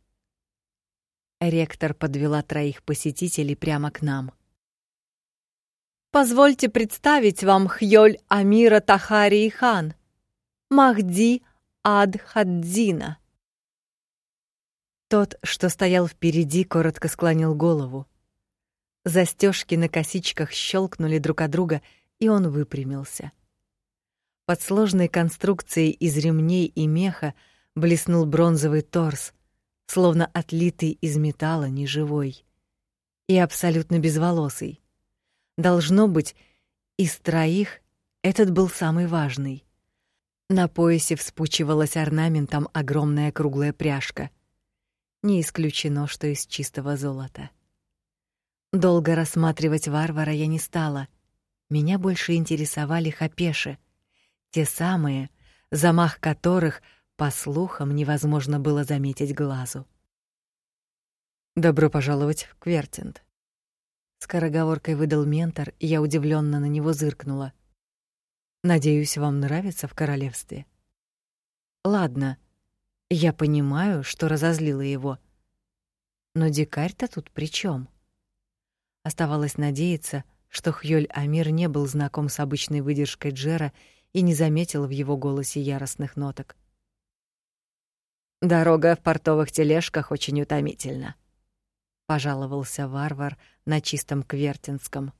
Ректор подвела троих посетителей прямо к нам. Позвольте представить вам Хьёль Амира Тахари хан, Махди Ад-Хаддина. Тот, что стоял впереди, коротко склонил голову. Застежки на косичках щелкнули друг от друга, и он выпрямился. Под сложной конструкцией из ремней и меха блеснул бронзовый торс, словно отлитый из металла неживой и абсолютно безволосый. Должно быть, из троих этот был самый важный. На поясе вспучивалась орнаментом огромная круглая пряжка. Не исключено, что из чистого золота. Долго рассматривать варвара я не стала. Меня больше интересовали хапеши, те самые, замах которых, по слухам, невозможно было заметить глазу. Добро пожаловать в Квертинт. Скороговоркой выдал ментор, и я удивленно на него зыркнула. Надеюсь, вам нравится в королевстве. Ладно, я понимаю, что разозлила его. Но дикарь-то тут при чем? Оставалось надеяться, что Хьёль Амир не был знаком с обычной выдержкой Джера и не заметил в его голосе яростных ноток. Дорога в портовых тележках очень утомительна пожаловался варвар на чистом квертинском.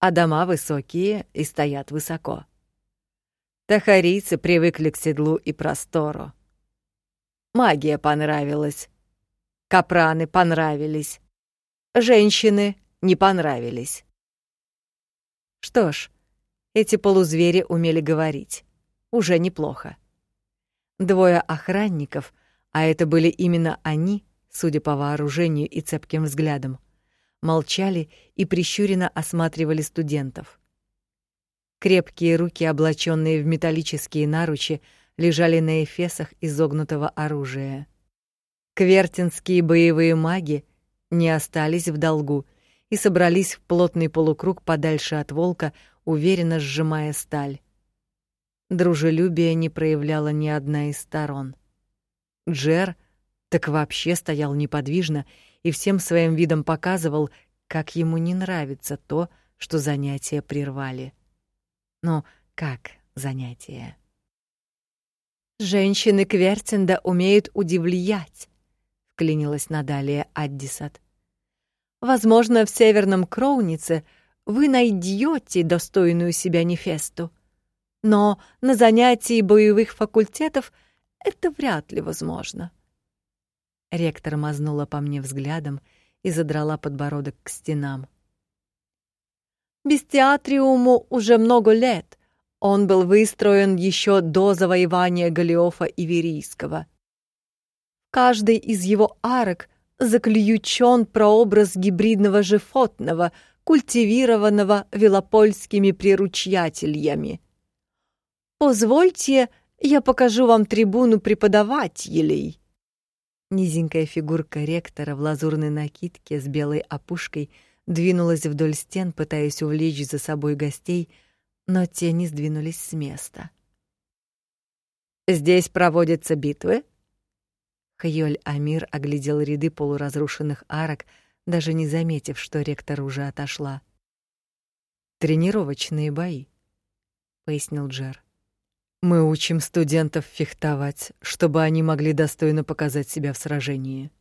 А дома высокие и стоят высоко. Тахарийцы привыкли к седлу и простору. Магия понравилась. Капраны понравились. Женщины не понравились. Что ж, эти полузвери умели говорить. Уже неплохо. Двое охранников, а это были именно они, судя по вооружению и цепким взглядам, молчали и прищуренно осматривали студентов. Крепкие руки, облаченные в металлические наручи, лежали на эфесах изогнутого оружия. Квертинские боевые маги не остались в долгу и собрались в плотный полукруг подальше от волка, уверенно сжимая сталь. Дружелюбия не проявляла ни одна из сторон. Джер так вообще стоял неподвижно и всем своим видом показывал, как ему не нравится то, что занятия прервали. Но как занятия? Женщины Квертинда умеют удивлять, вклинилась Надалия Аддисат. Возможно, в Северном Кроунице вы найдете достойную себя Нефесту, но на занятии боевых факультетов это вряд ли возможно. Ректор мазнула по мне взглядом и задрала подбородок к стенам. Бестиатриуму уже много лет. Он был выстроен еще до завоевания Галиофа Иверийского. Каждый из его арок заключен прообраз гибридного животного, культивированного велопольскими приручателями. Позвольте, я покажу вам трибуну преподавателей. Низенькая фигурка ректора в лазурной накидке с белой опушкой двинулась вдоль стен, пытаясь увлечь за собой гостей, но те не сдвинулись с места. Здесь проводятся битвы? Хьёль Амир оглядел ряды полуразрушенных арок, даже не заметив, что ректор уже отошла. Тренировочные бои, пояснил Джер. Мы учим студентов фехтовать, чтобы они могли достойно показать себя в сражении.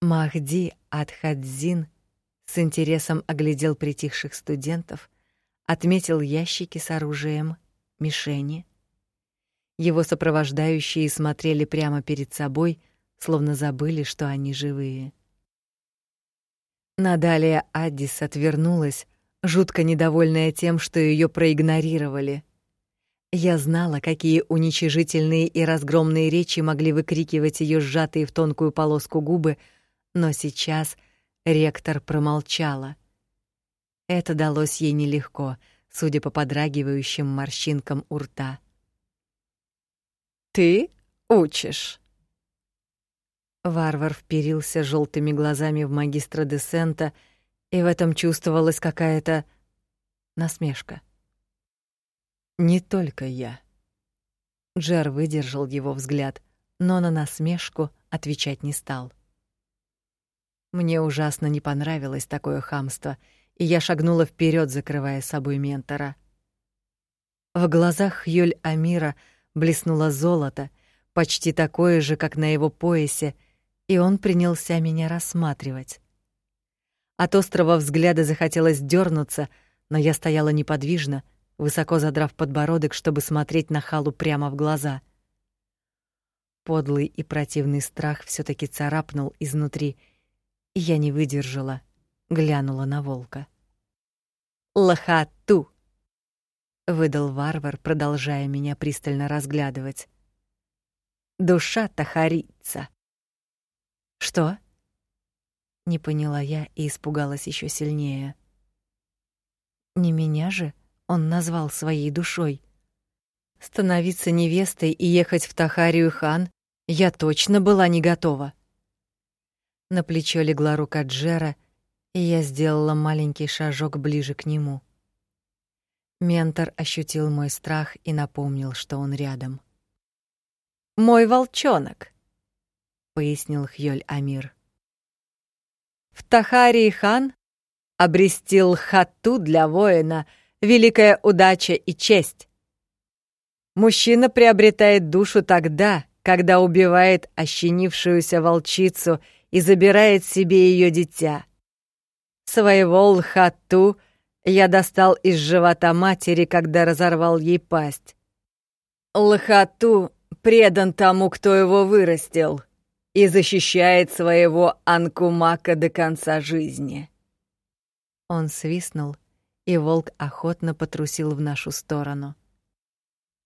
Махди Адхадзин с интересом оглядел притихших студентов, отметил ящики с оружием, мишени, его сопровождающие смотрели прямо перед собой, словно забыли, что они живые. Надалия Аддис отвернулась, жутко недовольная тем, что ее проигнорировали. Я знала, какие уничижительные и разгромные речи могли выкрикивать ее сжатые в тонкую полоску губы, но сейчас ректор промолчала. Это далось ей нелегко, судя по подрагивающим морщинкам у рта. Ты учишь. Варвар вперился желтыми глазами в магистра Десента, и в этом чувствовалась какая-то насмешка. Не только я. Джер выдержал его взгляд, но на насмешку отвечать не стал. Мне ужасно не понравилось такое хамство, и я шагнула вперед, закрывая собой ментора. В глазах Юль Амира — блеснуло золото, почти такое же, как на его поясе, и он принялся меня рассматривать. От острого взгляда захотелось дернуться, но я стояла неподвижно, высоко задрав подбородок, чтобы смотреть на Халу прямо в глаза. Подлый и противный страх все таки царапнул изнутри, и я не выдержала, глянула на волка. Лохату выдал варвар, продолжая меня пристально разглядывать. Душа тахарица. Что? Не поняла я и испугалась еще сильнее. Не меня же он назвал своей душой. Становиться невестой и ехать в Тахарию хан я точно была не готова. На плечо легла рука Джера, и я сделала маленький шажок ближе к нему. Ментор ощутил мой страх и напомнил, что он рядом. Мой волчонок, пояснил Хьёль Амир. В Тахарии хан обрести лхату для воина великая удача и честь. Мужчина приобретает душу тогда, когда убивает ощенившуюся волчицу и забирает себе ее дитя. Своего лхату я достал из живота матери, когда разорвал ей пасть. Лохоту предан тому, кто его вырастил, и защищает своего анкумака до конца жизни. Он свистнул, и волк охотно потрусил в нашу сторону.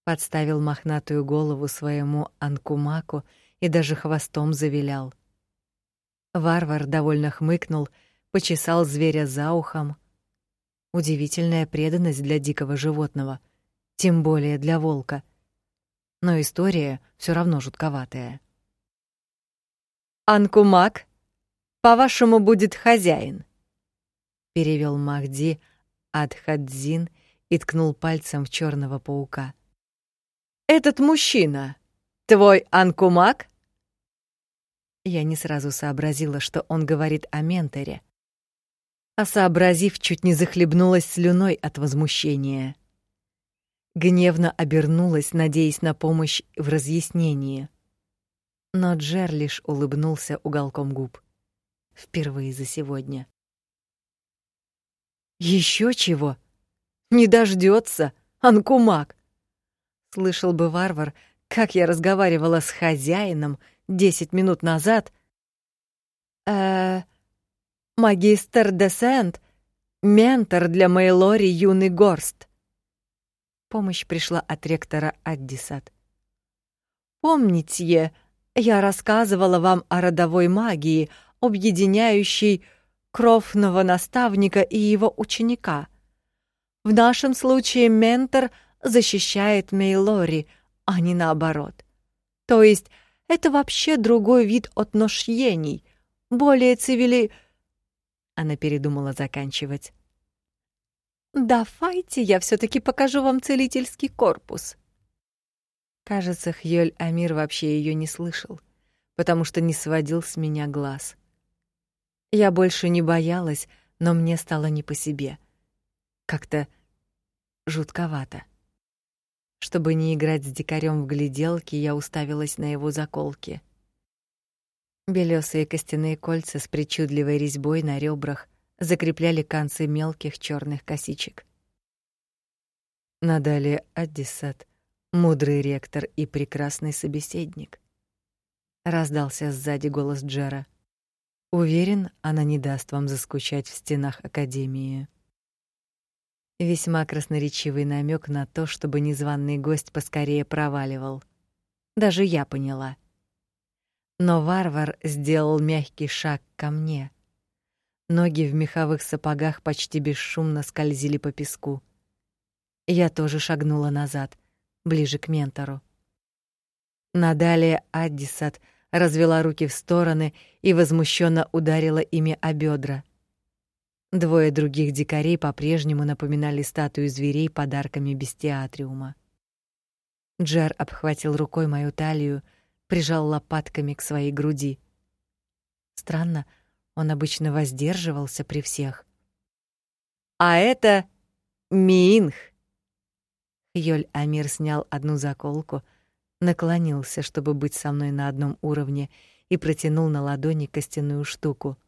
Подставил мохнатую голову своему анкумаку и даже хвостом завилял. Варвар довольно хмыкнул, почесал зверя за ухом, Удивительная преданность для дикого животного, тем более для волка. Но история все равно жутковатая. Анкумак, по-вашему, будет хозяин, перевел Махди Адхадзин и ткнул пальцем в черного паука. Этот мужчина твой Анкумак? Я не сразу сообразила, что он говорит о менторе, а сообразив, чуть не захлебнулась слюной от возмущения. Гневно обернулась, надеясь на помощь в разъяснении. Но Джер лишь улыбнулся уголком губ. Впервые за сегодня. Еще чего? Не дождется, Анкумак. Слышал бы варвар, как я разговаривала с хозяином десять минут назад. Э, магистр Десент, ментор для Мейлори юный горст. Помощь пришла от ректора Аддисат. Помните, я рассказывала вам о родовой магии, объединяющей кровного наставника и его ученика. В нашем случае ментор защищает Мейлори, а не наоборот. То есть это вообще другой вид отношений, более цивили... Она передумала заканчивать. «Давайте я все таки покажу вам целительский корпус». Кажется, Хьёль Амир вообще ее не слышал, потому что не сводил с меня глаз. Я больше не боялась, но мне стало не по себе. Как-то жутковато. Чтобы не играть с дикарем в гляделки, я уставилась на его заколки. Белёсые костяные кольца с причудливой резьбой на ребрах закрепляли концы мелких черных косичек. Надали Аддисат, мудрый ректор и прекрасный собеседник. Раздался сзади голос Джера. Уверен, она не даст вам заскучать в стенах академии. Весьма красноречивый намек на то, чтобы незваный гость поскорее проваливал. Даже я поняла. Но варвар сделал мягкий шаг ко мне. Ноги в меховых сапогах почти бесшумно скользили по песку. Я тоже шагнула назад, ближе к ментору. Надалее Аддисат — развела руки в стороны и возмущенно ударила ими о бедра. Двое других дикарей по-прежнему напоминали статуи зверей подарками бестиатриума. Джер обхватил рукой мою талию, прижал лопатками к своей груди. Странно, он обычно воздерживался при всех. А это Минх. Йоль Амир снял одну заколку, наклонился, чтобы быть со мной на одном уровне, и протянул на ладони костяную штуку.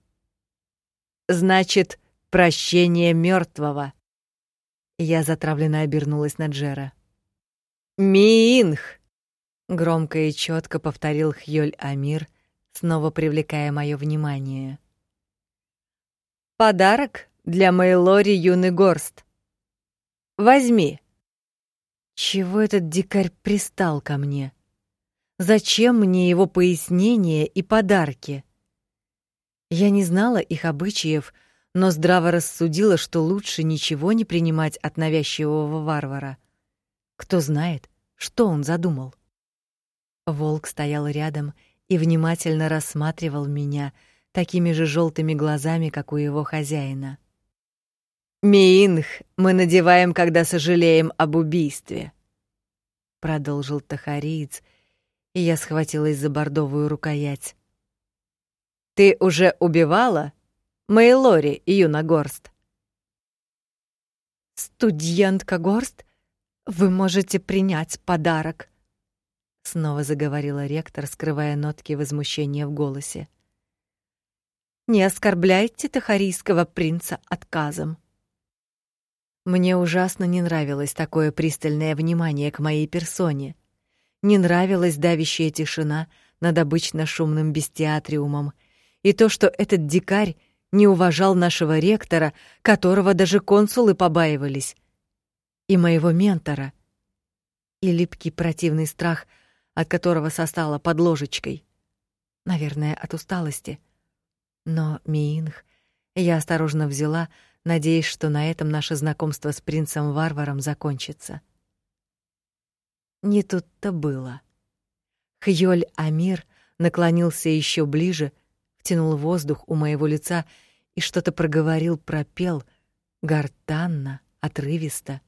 Значит, прощение мертвого. Я затравленно обернулась на Джера. Минх, громко и четко повторил Хьёль Амир, снова привлекая мое внимание. Подарок для Мейлори Юный Горст. Возьми. Чего этот дикарь пристал ко мне? Зачем мне его пояснения и подарки? Я не знала их обычаев, но здраво рассудила, что лучше ничего не принимать от навязчивого варвара. Кто знает, что он задумал. Волк стоял рядом и внимательно рассматривал меня такими же желтыми глазами, как у его хозяина. Миинх мы надеваем, когда сожалеем об убийстве, продолжил Тахариец, и я схватилась за бордовую рукоять. Ты уже убивала Мейлори Юна Горст? Студентка Горст, вы можете принять подарок, снова заговорила ректор, скрывая нотки возмущения в голосе. Не оскорбляйте тахарийского принца отказом. Мне ужасно не нравилось такое пристальное внимание к моей персоне. Не нравилась давящая тишина над обычно шумным бестиатриумом и то, что этот дикарь не уважал нашего ректора, которого даже консулы побаивались, и моего ментора, и липкий противный страх, от которого состала под ложечкой. Наверное, от усталости. Но Миинх я осторожно взяла, надеясь, что на этом наше знакомство с принцем-варваром закончится. Не тут-то было. Хьёль Амир наклонился еще ближе, втянул воздух у моего лица и что-то проговорил, пропел гортанно, отрывисто.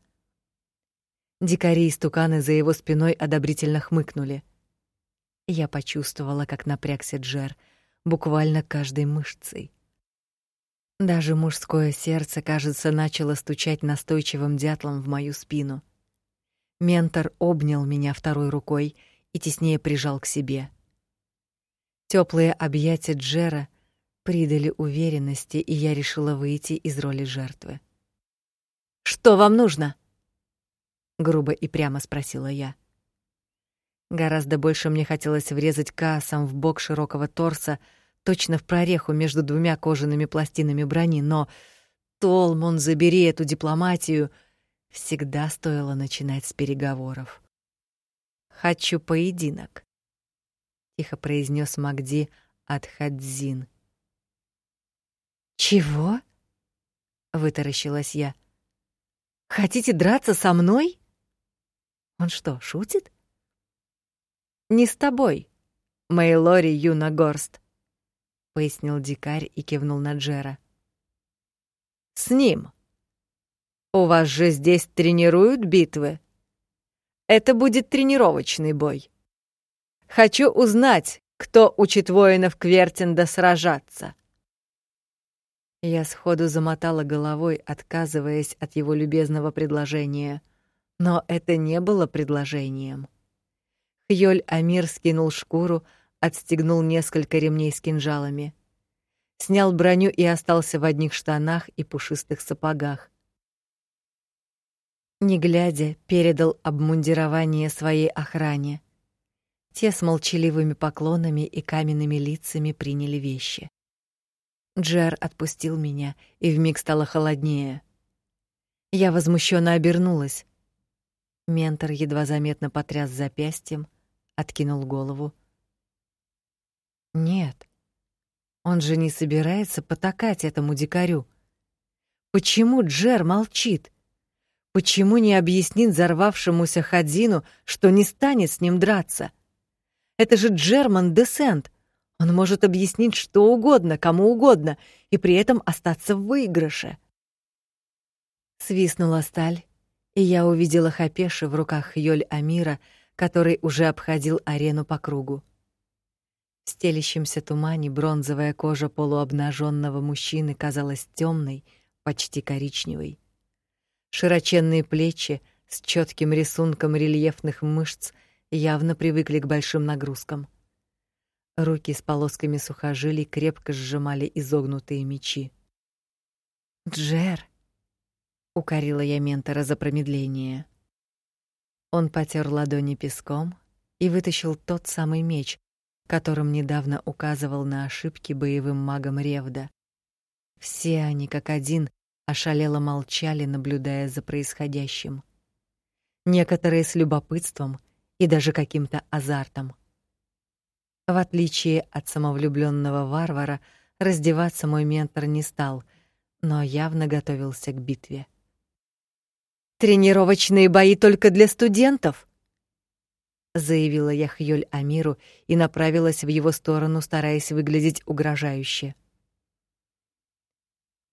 Дикари и стуканы за его спиной одобрительно хмыкнули. Я почувствовала, как напрягся Джер, буквально каждой мышцей. Даже мужское сердце, кажется, начало стучать настойчивым дятлом в мою спину. Ментор обнял меня второй рукой и теснее прижал к себе. Теплые объятия Джера придали уверенности, и я решила выйти из роли жертвы. Что вам нужно? грубо и прямо спросила я. Гораздо больше мне хотелось врезать кассом в бок широкого торса, точно в прореху между двумя кожаными пластинами брони, но Толмон, забери эту дипломатию, всегда стоило начинать с переговоров. Хочу поединок, тихо произнес Магди от Хадзин. Чего? вытаращилась я. Хотите драться со мной? Он что, шутит? Не с тобой, Мейлори Юнагорст, пояснил дикарь и кивнул на Джера. С ним. У вас же здесь тренируют битвы. Это будет тренировочный бой. Хочу узнать, кто учит воинов Квертинда сражаться. Я сходу замотала головой, отказываясь от его любезного предложения, но это не было предложением. Хьёль Амир скинул шкуру, отстегнул несколько ремней с кинжалами, снял броню и остался в одних штанах и пушистых сапогах. Не глядя, передал обмундирование своей охране. Те с молчаливыми поклонами и каменными лицами приняли вещи. Джер отпустил меня, и вмиг стало холоднее. Я возмущенно обернулась. Ментор едва заметно потряс запястьем, откинул голову. Нет. Он же не собирается потакать этому дикарю. Почему Джер молчит? Почему не объяснит взорвавшемуся Хадзину, что не станет с ним драться? Это же Джерман Десент. Он может объяснить что угодно, кому угодно, и при этом остаться в выигрыше. Свистнула сталь, и я увидела Хапеши в руках Йоль Амира, который уже обходил арену по кругу. В стелящемся тумане бронзовая кожа полуобнаженного мужчины казалась темной, почти коричневой. Широченные плечи с четким рисунком рельефных мышц явно привыкли к большим нагрузкам. Руки с полосками сухожилий крепко сжимали изогнутые мечи. "Джер", укорила я ментора за промедление. Он потер ладони песком и вытащил тот самый меч, которым недавно указывал на ошибки боевым магам Ревда. Все они как один ошалело молчали, наблюдая за происходящим. Некоторые с любопытством и даже каким-то азартом. В отличие от самовлюбленного варвара, раздеваться мой ментор не стал, но явно готовился к битве. Тренировочные бои только для студентов, заявила я Хьёль Амиру и направилась в его сторону, стараясь выглядеть угрожающе.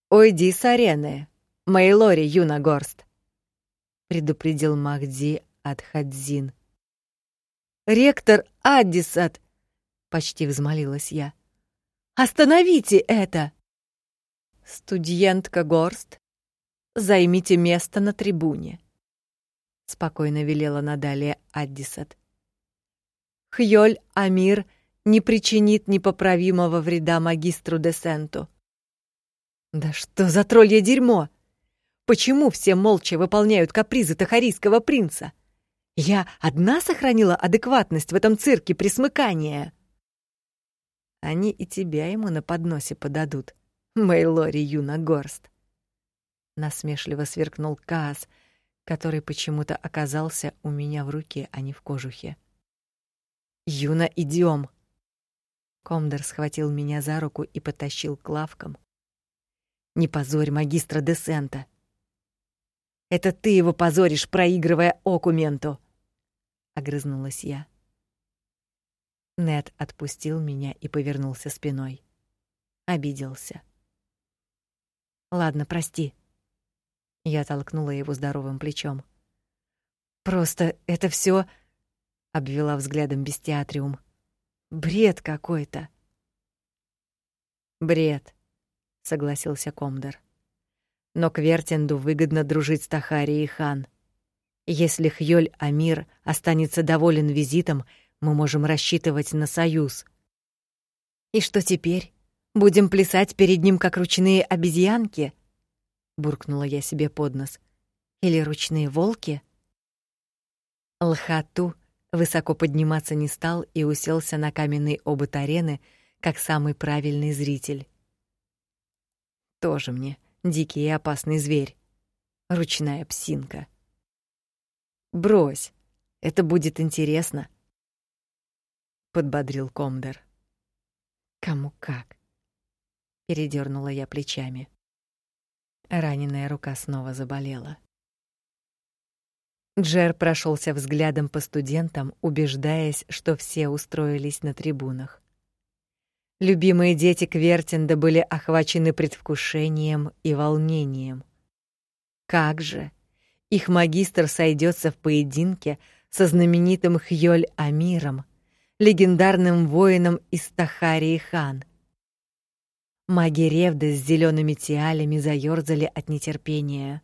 «Уйди с арены, Мейлори Юнагорст», — предупредил Махди от Хадзин. «Ректор Аддисат!» почти взмолилась я. Остановите это. Студентка Горст, займите место на трибуне, спокойно велела Надалия Аддисат. Хьёль Амир не причинит непоправимого вреда магистру Десенту. Да что за троллье дерьмо? Почему все молча выполняют капризы тахарийского принца? Я одна сохранила адекватность в этом цирке присмыкания. Они и тебя ему на подносе подадут, Мейлори Юна Горст. Насмешливо сверкнул Каас, который почему-то оказался у меня в руке, а не в кожухе. Юна, идем. Комдер схватил меня за руку и потащил к лавкам. Не позорь магистра Десента. Это ты его позоришь, проигрывая окументу, огрызнулась я. Нед отпустил меня и повернулся спиной. Обиделся. Ладно, прости. Я толкнула его здоровым плечом. Просто это все, обвела взглядом бестиатриум. Бред какой-то. Бред, согласился Комдор. Но Квертенду выгодно дружить с Тахари и Хан. Если Хьёль Амир останется доволен визитом, мы можем рассчитывать на союз. И что теперь? Будем плясать перед ним как ручные обезьянки? буркнула я себе под нос. Или ручные волки? Лхату Высоко подниматься не стал и уселся на каменный обод арены, как самый правильный зритель. Тоже мне дикий и опасный зверь. Ручная псинка. Брось, это будет интересно, подбодрил Комдер. Кому как? Передернула я плечами. Раненая рука снова заболела. Джер прошелся взглядом по студентам, убеждаясь, что все устроились на трибунах. Любимые дети Квертинда были охвачены предвкушением и волнением. Как же их магистр сойдется в поединке со знаменитым Хьёль Амиром, легендарным воином из Тахарии хан. Маги Ревда с зелеными тиалями заёрзали от нетерпения.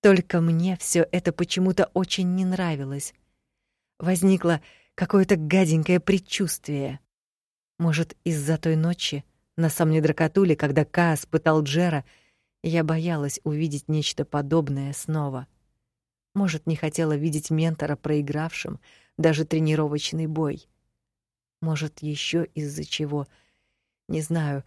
Только мне все это почему-то очень не нравилось. Возникло какое-то гаденькое предчувствие. Может, из-за той ночи на самом дракатуле, когда Каас пытал Джера, я боялась увидеть нечто подобное снова. Может, не хотела видеть ментора проигравшим даже тренировочный бой. Может, еще из-за чего, не знаю,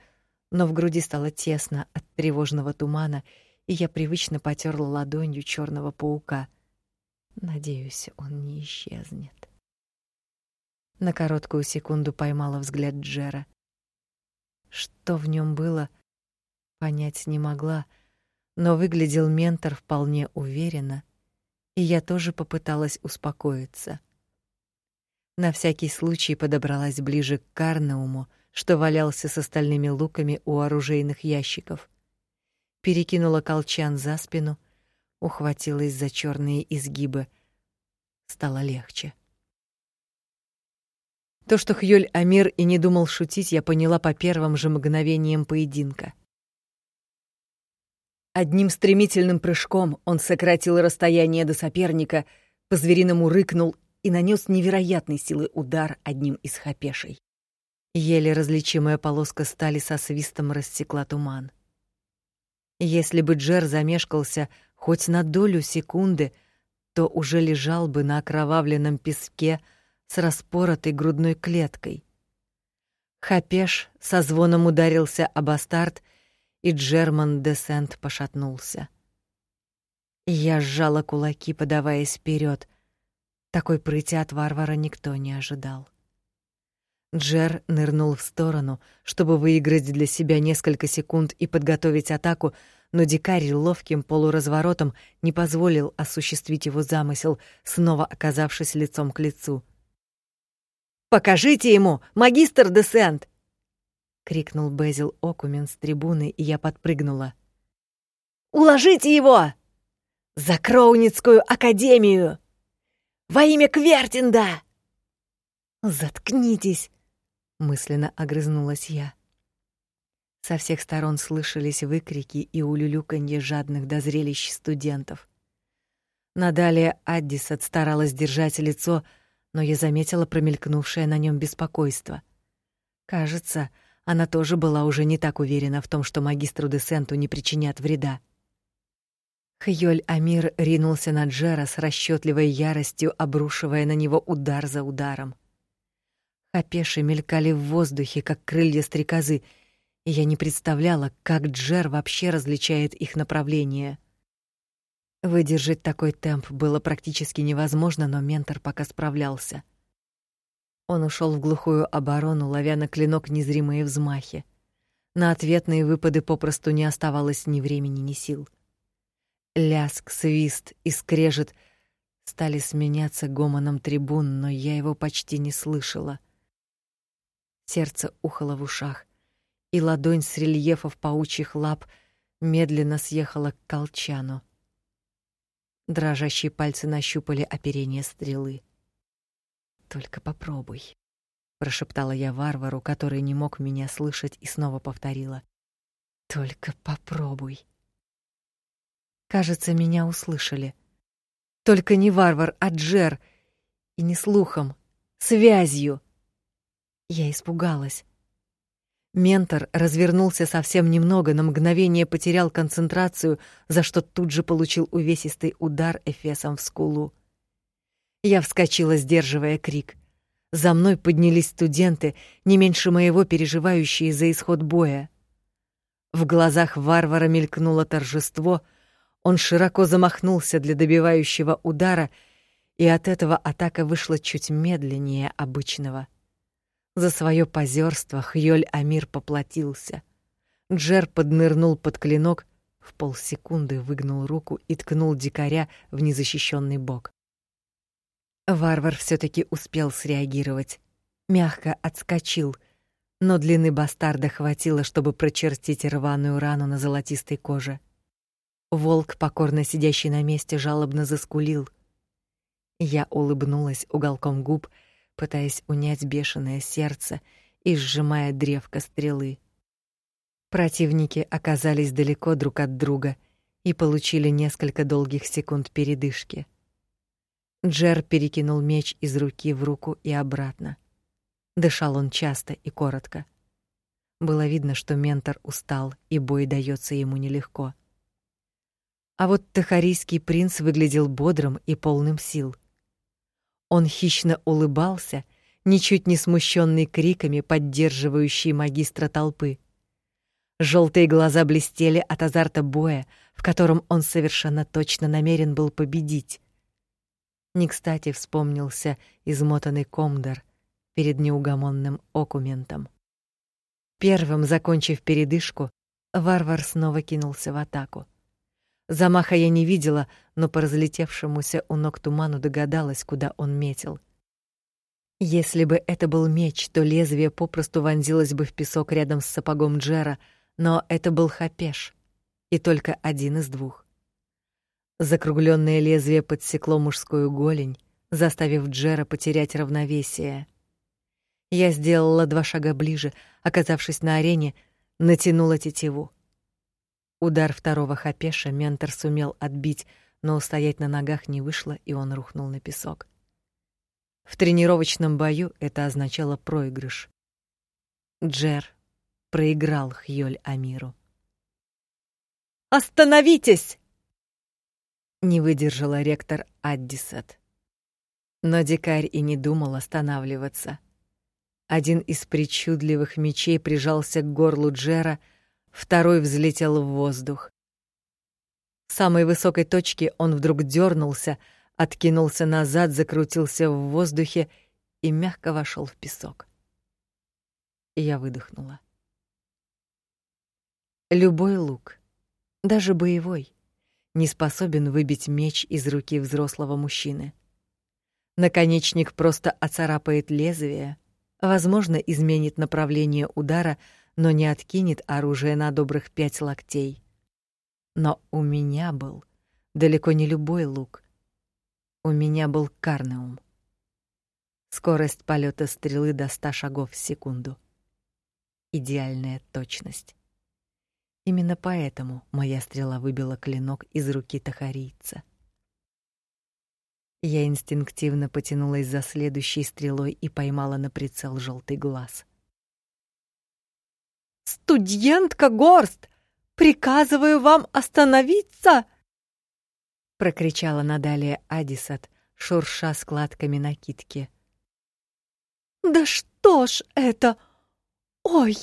но в груди стало тесно от тревожного тумана, и я привычно потёрла ладонью чёрного паука. Надеюсь, он не исчезнет. На короткую секунду поймала взгляд Джера. Что в нём было, понять не могла, но выглядел ментор вполне уверенно, и я тоже попыталась успокоиться. На всякий случай подобралась ближе к Карнауму, что валялся с остальными луками у оружейных ящиков перекинула колчан за спину, ухватилась за черные изгибы. Стало легче. То, что Хьёль Амир и не думал шутить, я поняла по первым же мгновениям поединка. Одним стремительным прыжком он сократил расстояние до соперника, по-звериному рыкнул и нанес невероятной силы удар одним из хапешей. Еле различимая полоска стали со свистом рассекла туман. Если бы Джер замешкался хоть на долю секунды, то уже лежал бы на окровавленном песке с распоротой грудной клеткой. Хапеш со звоном ударился об астарт, и Джерман Десент пошатнулся. Я сжала кулаки, подаваясь вперед. Такой прыти от варвара никто не ожидал. Джер нырнул в сторону, чтобы выиграть для себя несколько секунд и подготовить атаку, но дикарь ловким полуразворотом не позволил осуществить его замысел, снова оказавшись лицом к лицу. «Покажите ему, магистр Десент!» — крикнул Безил Окумен с трибуны, и я подпрыгнула. «Уложите его! За Кроуницкую академию! Во имя Квертинда!» «Заткнитесь!» Мысленно огрызнулась я. Со всех сторон слышались выкрики и улюлюканье жадных до зрелищ студентов. Надалее Аддис старалась держать лицо, но я заметила промелькнувшее на нем беспокойство. Кажется, она тоже была уже не так уверена в том, что магистру Десенту не причинят вреда. Хьёль Амир ринулся на Джера с расчетливой яростью, обрушивая на него удар за ударом. Опеши мелькали в воздухе, как крылья стрекозы, и я не представляла, как Джер вообще различает их направление. Выдержать такой темп было практически невозможно, но ментор пока справлялся. Он ушел в глухую оборону, ловя на клинок незримые взмахи. На ответные выпады попросту не оставалось ни времени, ни сил. Ляск, свист и скрежет стали сменяться гомоном трибун, но я его почти не слышала — Сердце ухало в ушах, и ладонь с рельефов паучьих лап медленно съехала к колчану. Дрожащие пальцы нащупали оперение стрелы. Только попробуй, прошептала я варвару, который не мог меня слышать, и снова повторила: Только попробуй. Кажется, меня услышали. Только не варвар, а Джер, и не слухом, связью. Я испугалась. Ментор развернулся совсем немного, на мгновение потерял концентрацию, за что тут же получил увесистый удар эфесом в скулу. Я вскочила, сдерживая крик. За мной поднялись студенты, не меньше моего переживающие за исход боя. В глазах варвара мелькнуло торжество. Он широко замахнулся для добивающего удара, и от этого атака вышла чуть медленнее обычного. За свое позерство Хьёль Амир поплатился. Джер поднырнул под клинок, в полсекунды выгнул руку и ткнул дикаря в незащищенный бок. Варвар все таки успел среагировать. Мягко отскочил, но длины бастарда хватило, чтобы прочертить рваную рану на золотистой коже. Волк, покорно сидящий на месте, жалобно заскулил. Я улыбнулась уголком губ, пытаясь унять бешеное сердце и сжимая древко стрелы. Противники оказались далеко друг от друга и получили несколько долгих секунд передышки. Джер перекинул меч из руки в руку и обратно. Дышал он часто и коротко. Было видно, что ментор устал, и бой даётся ему нелегко. А вот Тахарийский принц выглядел бодрым и полным сил. Он хищно улыбался, ничуть не смущенный криками поддерживающей магистра толпы. Желтые глаза блестели от азарта боя, в котором он совершенно точно намерен был победить. Не кстати вспомнился измотанный комдор перед неугомонным окументом. Первым, закончив передышку, варвар снова кинулся в атаку. Замаха я не видела, но по разлетевшемуся у ног туману догадалась, куда он метил. Если бы это был меч, то лезвие попросту вонзилось бы в песок рядом с сапогом Джера, но это был хапеш, и только один из двух. Закругленное лезвие подсекло мужскую голень, заставив Джера потерять равновесие. Я сделала два шага ближе, оказавшись на арене, натянула тетиву. Удар второго хапеша ментор сумел отбить, но устоять на ногах не вышло, и он рухнул на песок. В тренировочном бою это означало проигрыш. Джер проиграл Хьёль Амиру. «Остановитесь!» не выдержала ректор Аддисет. Но дикарь и не думал останавливаться. Один из причудливых мечей прижался к горлу Джера, второй взлетел в воздух. Самой высокой точке он вдруг дернулся, откинулся назад, закрутился в воздухе и мягко вошел в песок. Я выдохнула. Любой лук, даже боевой, не способен выбить меч из руки взрослого мужчины. Наконечник просто оцарапает лезвие, возможно, изменит направление удара, но не откинет оружие на добрых пять локтей. Но у меня был далеко не любой лук. У меня был карнеум. Скорость полета стрелы до ста шагов в секунду. Идеальная точность. Именно поэтому моя стрела выбила клинок из руки тахарийца. Я инстинктивно потянулась за следующей стрелой и поймала на прицел желтый глаз. Студентка Горст, приказываю вам остановиться, прокричала надалее Адисат, шурша складками накидки. Да что ж это? Ой!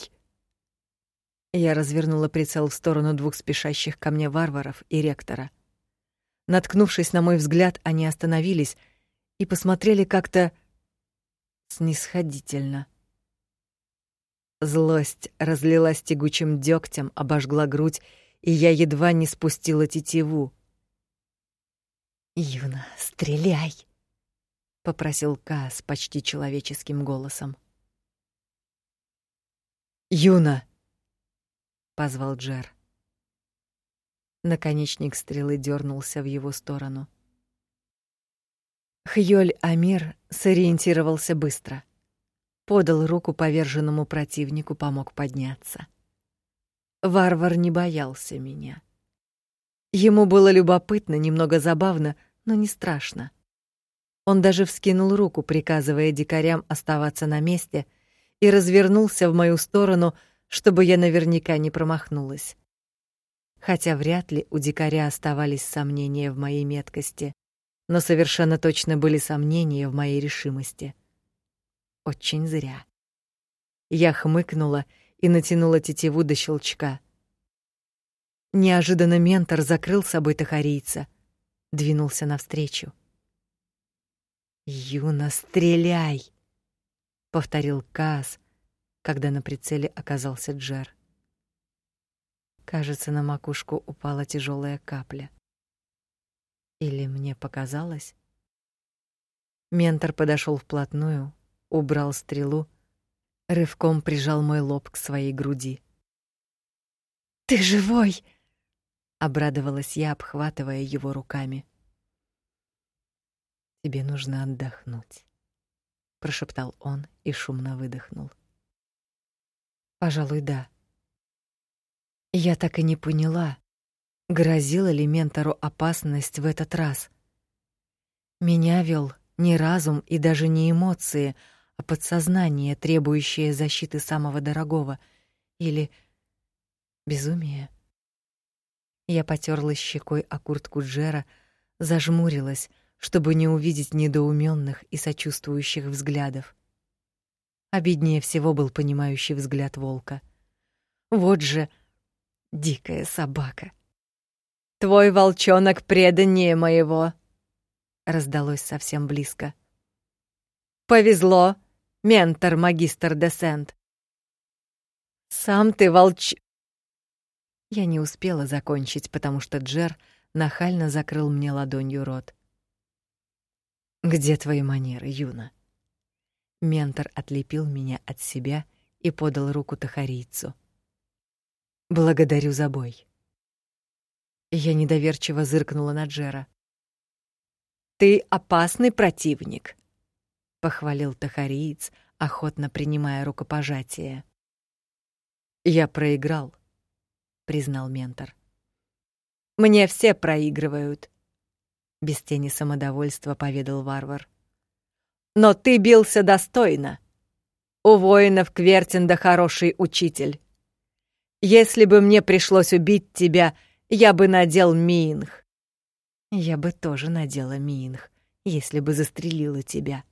Я развернула прицел в сторону двух спешащих ко мне варваров и ректора. Наткнувшись на мой взгляд, они остановились и посмотрели как-то снисходительно. Злость разлилась тягучим дёгтем, обожгла грудь, и я едва не спустила тетиву. «Юна, стреляй!» — попросил Каас почти человеческим голосом. «Юна!» позвал Джер. Наконечник стрелы дернулся в его сторону. Хьёль Амир сориентировался быстро. Подал руку поверженному противнику, помог подняться. Варвар не боялся меня. Ему было любопытно, немного забавно, но не страшно. Он даже вскинул руку, приказывая дикарям оставаться на месте, и развернулся в мою сторону, чтобы я наверняка не промахнулась. Хотя вряд ли у дикаря оставались сомнения в моей меткости, но совершенно точно были сомнения в моей решимости. Очень зря. Я хмыкнула и натянула тетиву до щелчка. Неожиданно ментор закрыл собой тахарийца, двинулся навстречу. «Юна, стреляй!» — повторил Каз, когда на прицеле оказался Джер. Кажется, на макушку упала тяжелая капля. Или мне показалось? Ментор подошел вплотную, убрал стрелу, рывком прижал мой лоб к своей груди. «Ты живой!» — обрадовалась я, обхватывая его руками. «Тебе нужно отдохнуть», — прошептал он и шумно выдохнул. «Пожалуй, да». Я так и не поняла, грозила ли ментору опасность в этот раз. Меня вел не разум и даже не эмоции, а подсознание, требующее защиты самого дорогого, или безумие. Я потёрлась щекой о куртку Джера, зажмурилась, чтобы не увидеть недоумённых и сочувствующих взглядов. Обиднее всего был понимающий взгляд волка. Вот же дикая собака. Твой волчонок преданнее моего, раздалось совсем близко. Повезло, ментор магистр Десент. Сам ты волч Я не успела закончить, потому что Джер нахально закрыл мне ладонью рот. Где твои манеры, Юна? Ментор отлепил меня от себя и подал руку тахарийцу. Благодарю за бой. Я недоверчиво зыркнула на Джера. Ты опасный противник, похвалил тахариец, охотно принимая рукопожатие. Я проиграл, признал ментор. Мне все проигрывают, без тени самодовольства поведал варвар. Но ты бился достойно. У воинов Квертинда хороший учитель. Если бы мне пришлось убить тебя, я бы надел минх. Я бы тоже надела минх, если бы застрелила тебя,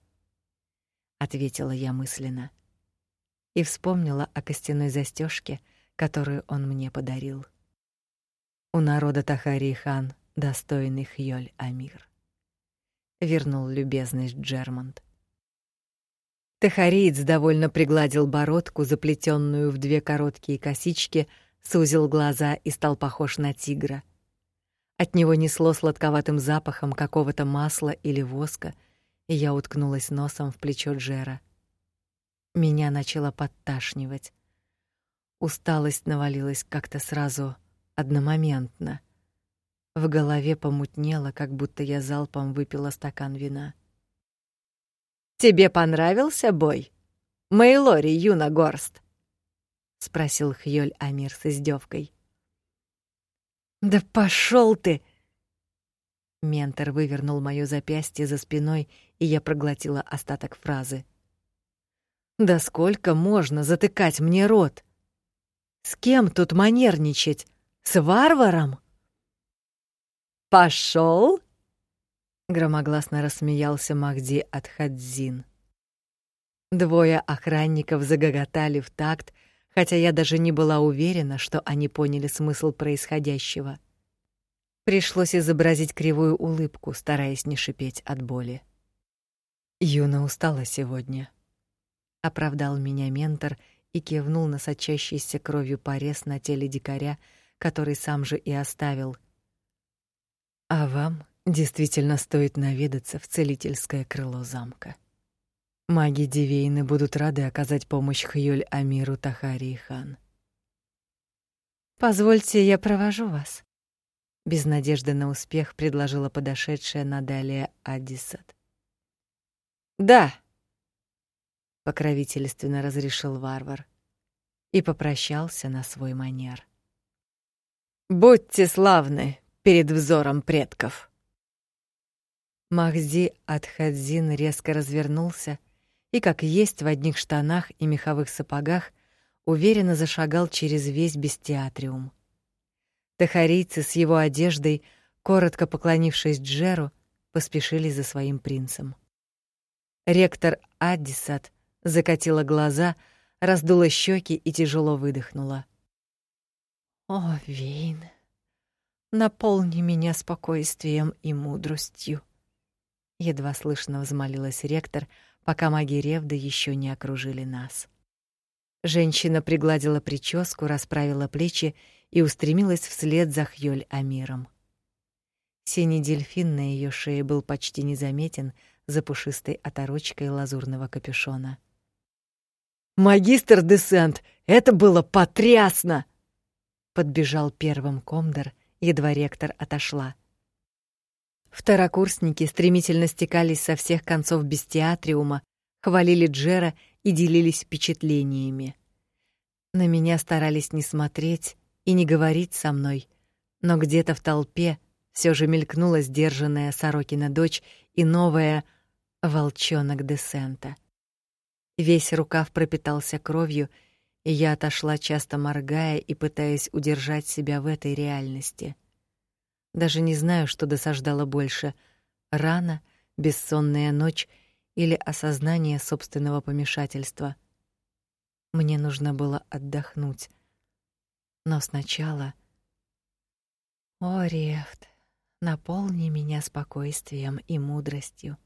ответила я мысленно и вспомнила о костяной застежке, которую он мне подарил. У народа Тахари-хан достойный Хьёль Амир. Вернул любезность Джермонт. Тахариец довольно пригладил бородку, заплетенную в две короткие косички, сузил глаза и стал похож на тигра. От него несло сладковатым запахом какого-то масла или воска, я уткнулась носом в плечо Джера. Меня начало подташнивать. Усталость навалилась как-то сразу, одномоментно. В голове помутнело, как будто я залпом выпила стакан вина. Тебе понравился бой? Мейлори Юна Горст? спросил Хьёль Амир с издевкой. Да пошел ты! Ментор вывернул моё запястье за спиной, и я проглотила остаток фразы. Да сколько можно затыкать мне рот? С кем тут манерничать? С варваром? Пошел? громогласно рассмеялся Махди Атхадзин. Двое охранников загоготали в такт, хотя я даже не была уверена, что они поняли смысл происходящего. Пришлось изобразить кривую улыбку, стараясь не шипеть от боли. Юна устала сегодня, оправдал меня ментор и кивнул на сочащийся кровью порез на теле дикаря, который сам же и оставил. А вам Действительно стоит наведаться в целительское крыло замка. Маги Дивейны будут рады оказать помощь Хьёль Амиру Тахари хан. Позвольте, я провожу вас. Без надежды на успех предложила подошедшая Надалия Адисат. Да, покровительственно разрешил варвар и попрощался на свой манер. Будьте славны перед взором предков. Махди Адхадзин резко развернулся и, как есть в одних штанах и меховых сапогах, уверенно зашагал через весь бестиатриум. Тахарийцы с его одеждой, коротко поклонившись Джеру, поспешили за своим принцем. Ректор Аддисат закатила глаза, раздула щеки и тяжело выдохнула. О, Вейн, наполни меня спокойствием и мудростью. Едва слышно взмолилась ректор, пока маги Ревда еще не окружили нас. Женщина пригладила прическу, расправила плечи и устремилась вслед за Хьёль Амиром. Синий дельфин на ее шее был почти незаметен за пушистой оторочкой лазурного капюшона. Магистр Десент, это было потрясно, подбежал первым комдор, едва ректор отошла. Второкурсники стремительно стекались со всех концов бестиатриума, хвалили Джера и делились впечатлениями. На меня старались не смотреть и не говорить со мной, но где-то в толпе все же мелькнула сдержанная Сорокина дочь и новая волчонок Десента. Весь рукав пропитался кровью, и я отошла, часто моргая и пытаясь удержать себя в этой реальности. Даже не знаю, что досаждало больше: рана, бессонная ночь или осознание собственного помешательства. Мне нужно было отдохнуть. Но сначала О, Рефт, наполни меня спокойствием и мудростью.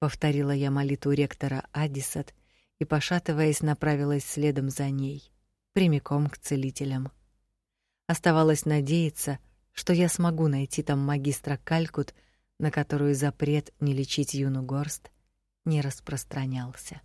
Повторила я молитву ректора Адисат и, пошатываясь, направилась следом за ней, прямиком к целителям. Оставалось надеяться, что я смогу найти там магистра Калькут, на которую запрет не лечить юну горст не распространялся.